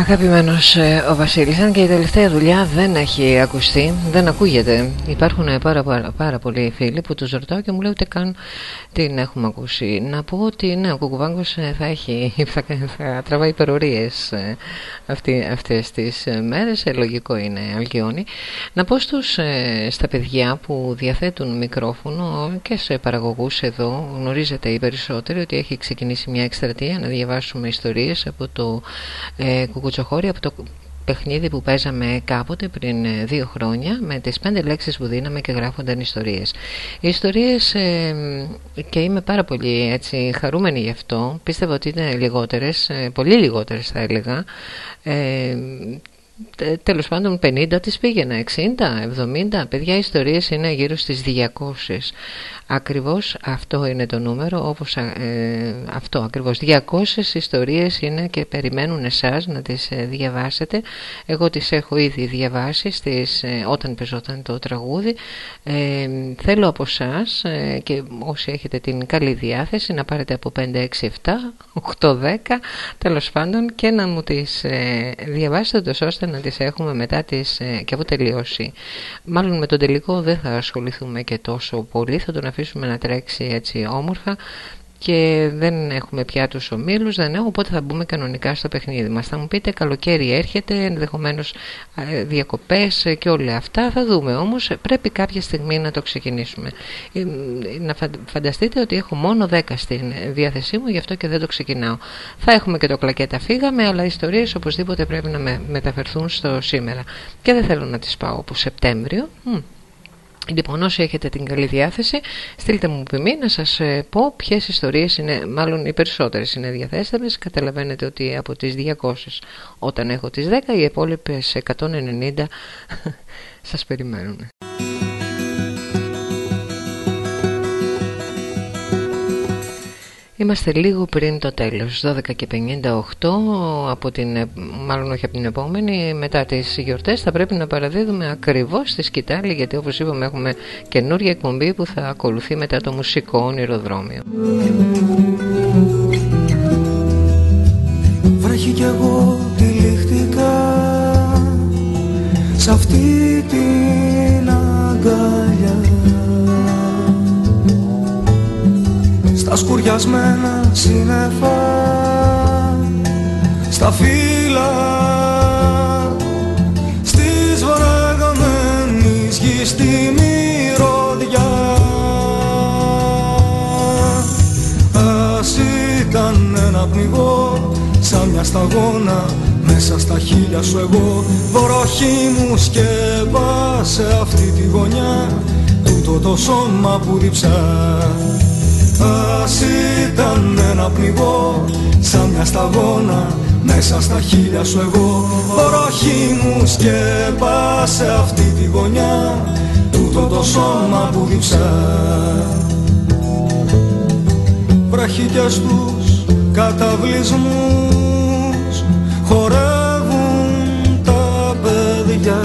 Αγαπημένος ε, ο Βασίλης, αν και η τελευταία δουλειά δεν έχει ακουστεί, δεν ακούγεται. Υπάρχουν πάρα, πάρα, πάρα πολλοί φίλοι που τους ρωτάω και μου λέει ούτε καν την έχουμε ακούσει. Να πω ότι ναι, ο Κουκουβάγκος ε, θα, έχει, *laughs* θα, θα τραβάει υπερορίες ε, αυτή, αυτές τις μέρες, λογικό είναι αλκιόνι. Να πω στους, στα παιδιά που διαθέτουν μικρόφωνο και σε παραγωγούς εδώ, γνωρίζετε οι περισσότεροι ότι έχει ξεκινήσει μια εκστρατεία να διαβάσουμε ιστορίες από το ε, κουτσοχώρι από το παιχνίδι που παίζαμε κάποτε πριν ε, δύο χρόνια με τις πέντε λέξεις που δίναμε και γράφονταν ιστορίες. Οι ιστορίες ε, και είμαι πάρα πολύ έτσι, χαρούμενη γι' αυτό, πίστευα ότι είναι λιγότερες, ε, πολύ λιγότερες θα έλεγα. Ε, τέλος πάντων 50 τις πήγαινα 60, 70 παιδιά ιστορίες είναι γύρω στις 200 Ακριβώς αυτό είναι το νούμερο, όπως ε, αυτό ακριβώς. 200 ιστορίες είναι και περιμένουν εσάς να τις ε, διαβάσετε. Εγώ τις έχω ήδη διαβάσει στις, ε, όταν πεζόταν το τραγούδι. Ε, θέλω από εσά και όσοι έχετε την καλή διάθεση να πάρετε από 5, 6, 7, 8, 10 τέλος πάντων και να μου τις διαβάσετε τόσο ώστε να τις έχουμε μετά τις, και από τελειώσει. Μάλλον με τον τελικό δεν θα ασχοληθούμε και τόσο πολύ, θα τον αφήσουμε να τρέξει έτσι όμορφα και δεν έχουμε πια τους ομίλους, δεν έχω, οπότε θα μπούμε κανονικά στο παιχνίδι μας. Θα μου πείτε καλοκαίρι έρχεται, ενδεχομένως διακοπές και όλα αυτά, θα δούμε όμως πρέπει κάποια στιγμή να το ξεκινήσουμε. Ε, να φανταστείτε ότι έχω μόνο 10 στην διάθεσή μου, γι' αυτό και δεν το ξεκινάω. Θα έχουμε και το κλακέτα φύγαμε, αλλά οι ιστορίες οπωσδήποτε πρέπει να μεταφερθούν στο σήμερα. Και δεν θέλω να τις πάω από Σεπτέμβριο, Λοιπόν, όσοι έχετε την καλή διάθεση, στείλτε μου ποιμή να σας ε, πω ποιες ιστορίες είναι, μάλλον οι περισσότερες είναι διαθέσιμες. Καταλαβαίνετε ότι από τις 200 όταν έχω τις 10, οι υπόλοιπες 190 *laughs* σας περιμένουν. Είμαστε λίγο πριν το τέλος, 12 και 58, από την, μάλλον όχι από την επόμενη, μετά τις γιορτές θα πρέπει να παραδίδουμε ακριβώς στη σκητάλη, γιατί όπως είπαμε έχουμε καινούργια εκπομπή που θα ακολουθεί μετά το μουσικό ονειροδρόμιο. Βρέχει κι εγώ στα σκουριασμένα σύννεφα στα φύλλα στις βραγμένης γης στη μυρωδιά. Ας ήταν ένα πνιγό σαν μια σταγόνα μέσα στα χείλια σου. Εγώ βροχή μου σκέπασε αυτή τη γωνιά τούτο το σώμα που διψάς Ας ήταν ένα πνιγό σαν μια σταγόνα μέσα στα χείλια σου εγώ. Βροχή μου σκέπασε αυτή τη γωνιά τούτο το σώμα που διψά Βραχή και στους καταβλισμούς χορεύουν τα παιδιά.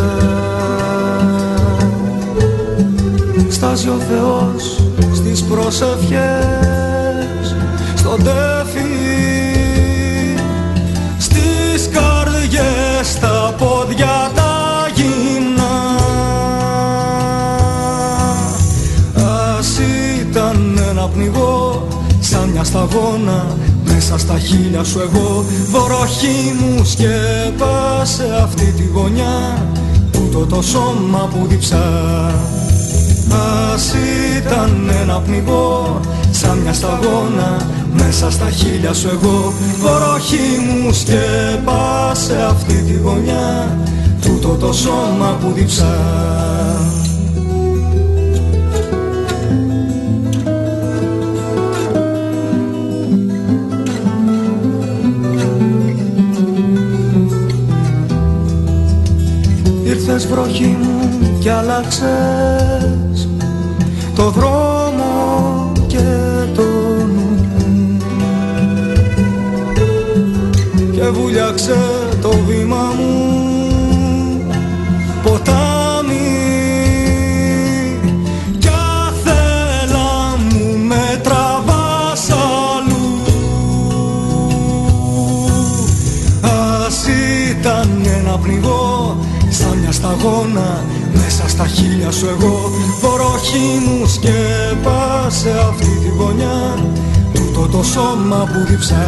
Στάζει ο Θεός τις προσευχές. Στον τέφι στις καρδιές τα πόδια τα γυμνά Ας ήταν ένα πνιγό σαν μια σταγόνα μέσα στα χείλια σου εγώ βροχή μου σκέπασε αυτή τη γωνιά τούτο το σώμα που διψάς Ας ήταν ένα πνιγό σαν μια σταγόνα μέσα στα χείλια σου εγώ. Βροχή μου σκέπασε αυτή τη γωνιά τούτο το σώμα που διψά. Ήρθες βροχή μου κι άλλαξες το δρόμο και το νου. Και βουλιάξε το βήμα μου ποτάμι. Κι αθέλα μου με τραβάς αλλού. Ας να πνιγώ Σαν μια σταγόνα μέσα στα χίλια σου εγώ Βοροχή μου σκέπασε αυτή τη γωνιά Τούτο το σώμα που διψά.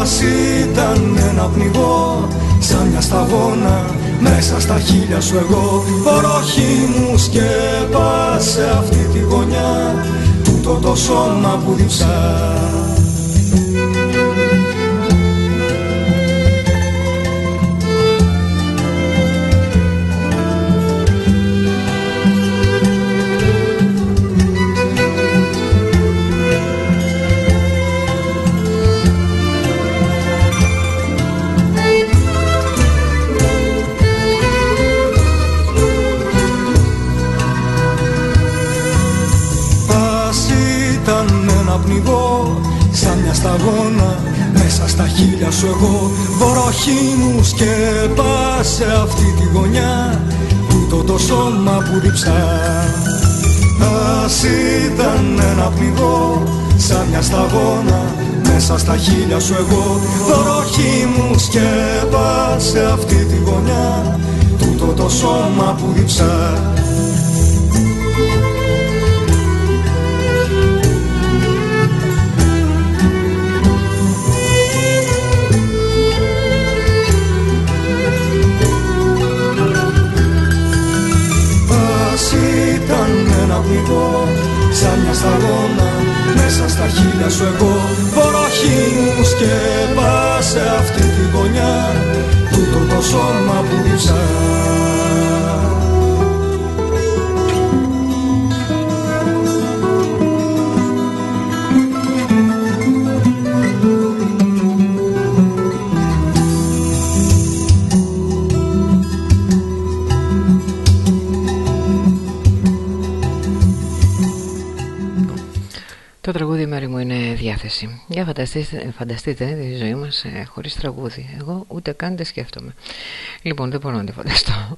Ας ήταν ένα πνιγώ σαν μια σταγόνα μέσα στα χίλια σου εγώ Βοροχή μου σκέπασε αυτή τη γωνιά Τούτο το σώμα που διψά Βοροχή μου σκέπασε αυτή τη γωνιά Τούτο το σώμα που διψά. Ας ήταν ένα πληγό Σαν μια σταγόνα Μέσα στα χίλια σου εγώ. Βοροχή μου σκέπασε αυτή τη γωνιά Τούτο το σώμα που διψά πνιγώ σαν μια σταγόνα μέσα στα χίλια σου εγώ. Βοροχή μου σκέπασε αυτή τη γωνιά τούτο το σώμα που διψά τραγούδι μέρη μου είναι διάθεση. Για φανταστείτε, φανταστείτε τη ζωή μας ε, χωρίς τραγούδι. Εγώ ούτε καν δεν σκέφτομαι. Λοιπόν, δεν μπορώ να τη φανταστώ.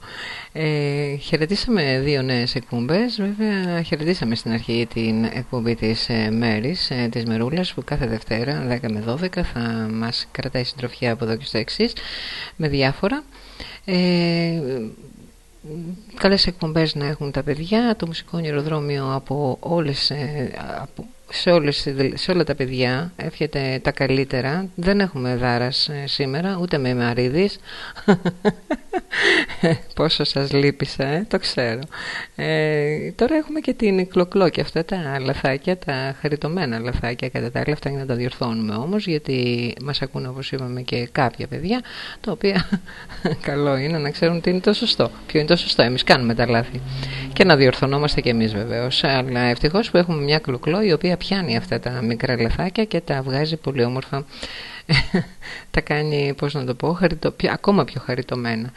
Ε, χαιρετήσαμε δύο νέες εκπομπές. Βέβαια, χαιρετήσαμε στην αρχή την εκπομπή της ε, Μέρης, ε, της Μερούλας, που κάθε Δευτέρα, 10 με 12, θα μας κρατάει συντροφιά από εδώ και στο εξής με διάφορα. Ε, καλές εκπομπές να έχουν τα παιδιά το μουσικό νεροδρόμιο από όλες ε, από σε, όλες, σε όλα τα παιδιά εύχεται τα καλύτερα. Δεν έχουμε δάρας ε, σήμερα ούτε με μαρίδης. *laughs* Πόσο σας λύπησα ε, το ξέρω. Ε, τώρα έχουμε και την κλοκλό και αυτά τα λαθάκια τα χαριτωμένα λαθάκια κατά τα άλλα. Αυτά για να τα διορθώνουμε όμως γιατί μας ακούνε όπως είπαμε και κάποια παιδιά τα οποία *laughs* καλό είναι να ξέρουν τι είναι το σωστό. Ποιο είναι το σωστό εμείς κάνουμε τα λάθη. Και να διορθωνόμαστε και εμείς βεβαίως. Αλλά ευτυχώς που έχουμε μια κλοκλό η οποία πιάνει αυτά τα μικρά λαθάκια και τα βγάζει πολύ όμορφα *laughs* τα κάνει, πώς να το πω, χαριτω, ακόμα πιο χαριτωμένα.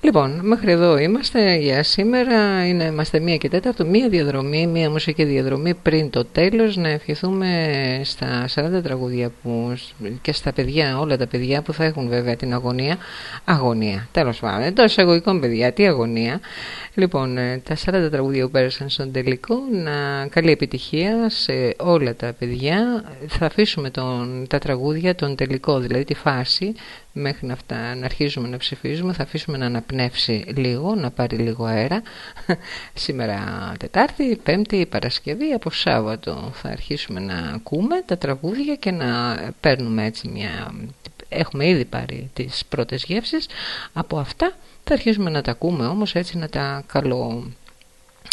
Λοιπόν, μέχρι εδώ είμαστε για σήμερα. Είναι, είμαστε μία και τέταρτο, μία διαδρομή, μία μουσική διαδρομή πριν το τέλος. Να ευχηθούμε στα 40 τραγούδια που, και στα παιδιά, όλα τα παιδιά που θα έχουν βέβαια την αγωνία. Αγωνία, τέλος πάντων. Εντός εισαγωγικών παιδιά, τι αγωνία. Λοιπόν, ε, τα 40 τραγούδια που πέρασαν στον τελικό, να καλή επιτυχία σε όλα τα παιδιά. Θα αφήσουμε τον, τα τραγούδια, τον τελικό, δηλαδή τη φάση, μέχρι να, φτά, να αρχίζουμε να ψηφίζουμε. Θα αφήσουμε να αναπνεύσει λίγο, να πάρει λίγο αέρα. *laughs* Σήμερα Τετάρτη, Πέμπτη, Παρασκευή, από Σάββατο θα αρχίσουμε να ακούμε τα τραγούδια και να παίρνουμε έτσι μια... Έχουμε ήδη πάρει τις πρώτες γεύσεις. Από αυτά θα αρχίσουμε να τα ακούμε όμως έτσι να τα καλο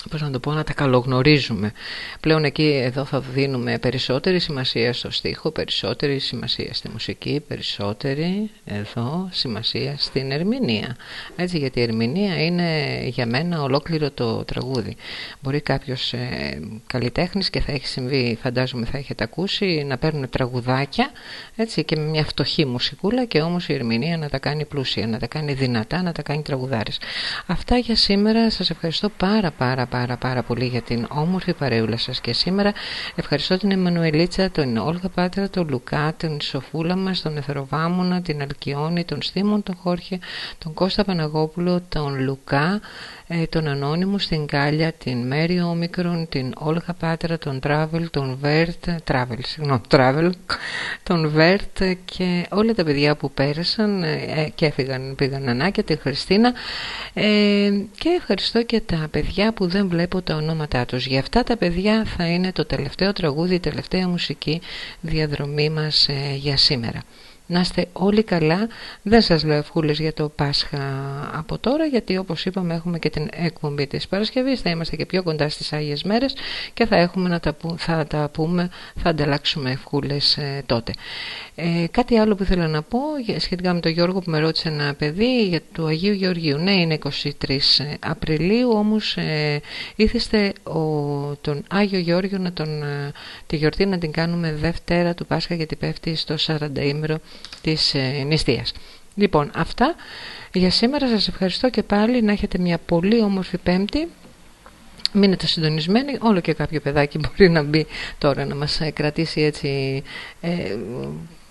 πώς να το πω, να τα καλογνωρίζουμε. Πλέον εκεί εδώ θα δίνουμε περισσότερη σημασία στο στίχο, περισσότερη σημασία στη μουσική, περισσότερη εδώ σημασία στην ερμηνεία. Έτσι γιατί η ερμηνεία είναι για μένα ολόκληρο το τραγούδι. Μπορεί κάποιος ε, καλλιτέχνης και θα έχει συμβεί, φαντάζομαι θα έχετε ακούσει, να παίρνουν τραγουδάκια έτσι και με μια φτωχή μουσικούλα και όμως η ερμηνεία να τα κάνει πλούσια, να τα κάνει δυνατά, να τα κάνει τραγουδάρες. Αυτά για σήμερα. Σας ευχαριστώ πάρα πάρα πάρα πάρα πάρα πολύ για την όμορφη παρεούλα σας και σήμερα. Ευχαριστώ την Εμμανουελίτσα, τον Όλγα Πάτρα, τον Λουκά, τον Σοφούλα μας, τον Εθεροβάμουνα, την Αλκιόνη, τον Στίμον, τον Χόρχε, τον Κώστα Παναγόπουλο, τον Λουκά, ε, τον Ανώνυμο, την Κάλια, την Μέρι Όμικρον, την Όλγα Πάτρα, τον Τράβελ, τον Βέρτ, Τράβελ, συγγνώμη, Τράβελ, τον Βέρτ και όλα τα παιδιά που πέρασαν ε, και έφυγαν, πήγαν ανάκια, τη Χριστίνα ε, και ευχαριστώ και τα παιδιά που δεν βλέπω τα ονόματά τους. Για αυτά τα παιδιά θα είναι το τελευταίο τραγούδι, η τελευταία μουσική διαδρομή μας ε, για σήμερα. Να είστε όλοι καλά. Δεν σας λέω ευχούλες για το Πάσχα από τώρα γιατί όπως είπαμε έχουμε και την εκπομπή της Παρασκευής. Θα είμαστε και πιο κοντά στις Άγιες Μέρες και θα, έχουμε να τα, θα τα πούμε, θα ανταλλάξουμε ευχούλες ε, τότε. Ε, κάτι άλλο που ήθελα να πω σχετικά με τον Γιώργο που με ρώτησε ένα παιδί για το Αγίου Γεωργίου. Ναι, είναι 23 ε, Απριλίου, όμως ε, ήθεστε ο, τον Άγιο Γεώργιο να τον, ε, τη γιορτή να την κάνουμε Δευτέρα του Πάσχα γιατί πέφτει στο 40 ήμερο της ε, νηστείας. Λοιπόν, αυτά. Για σήμερα σας ευχαριστώ και πάλι να έχετε μια πολύ όμορφη πέμπτη. Μείνετε συντονισμένοι, όλο και κάποιο παιδάκι *laughs* μπορεί να μπει τώρα να μας κρατήσει έτσι ε,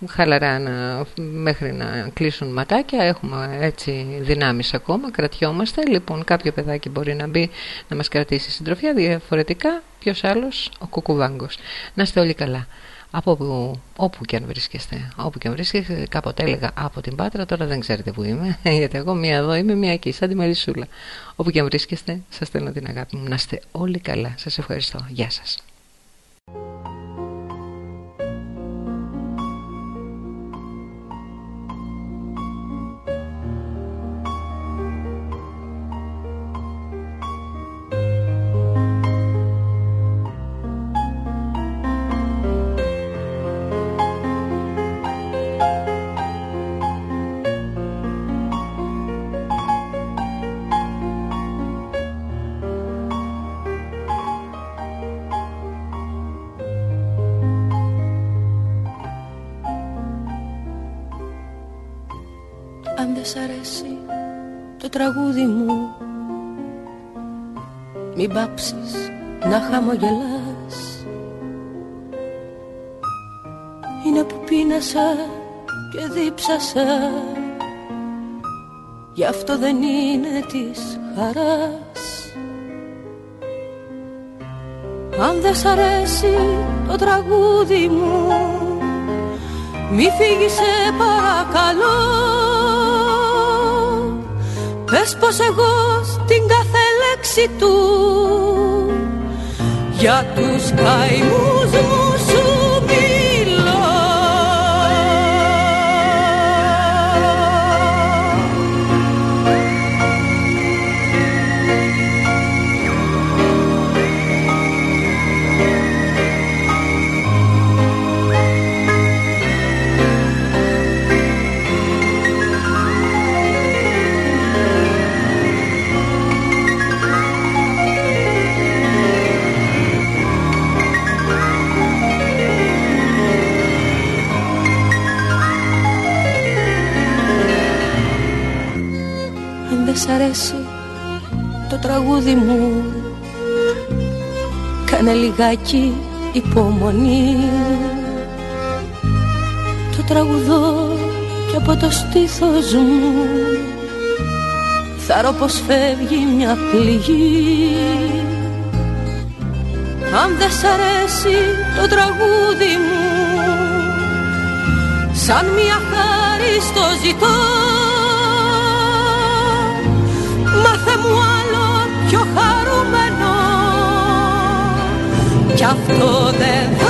χαλαρά να, μέχρι να κλείσουν ματάκια. Έχουμε έτσι δυνάμεις ακόμα. Κρατιόμαστε. Λοιπόν κάποιο παιδάκι μπορεί να μπει να μας κρατήσει συντροφιά. Διαφορετικά ποιος άλλος; Ο κουκουβάγκος. Να είστε όλοι καλά από όπου, όπου και αν βρίσκεστε όπου και αν βρίσκεστε κάποτε έλεγα από την Πάτρα τώρα δεν ξέρετε που είμαι *laughs* γιατί εγώ μία εδώ είμαι μία εκεί σαν τη Μελισσούλα όπου και αν βρίσκεστε σας στέλνω την αγάπη μου. Να είστε όλοι καλά. Σας ευχαριστώ. Γεια σας Μην πάψεις να χαμογελάς. Είναι που πίνασα και δίψασα. Γι' αυτό δεν είναι της χαράς. Αν δεν σ' αρέσει το τραγούδι μου Μη φύγεις σε παρακαλώ. Πες πως εγώ στην κάθε λέξη του. Για τους καημούς αρέσει το τραγούδι μου. Κάνε λιγάκι υπομονή. Το τραγουδώ και από το στήθος μου. Θαρώ πως φεύγει μια πληγή. Αν δεν σ' αρέσει το τραγούδι μου Σαν μια χάρη στο ζητώ μου άλλο πιο χαρούμενο. Κι αυτό δεν θα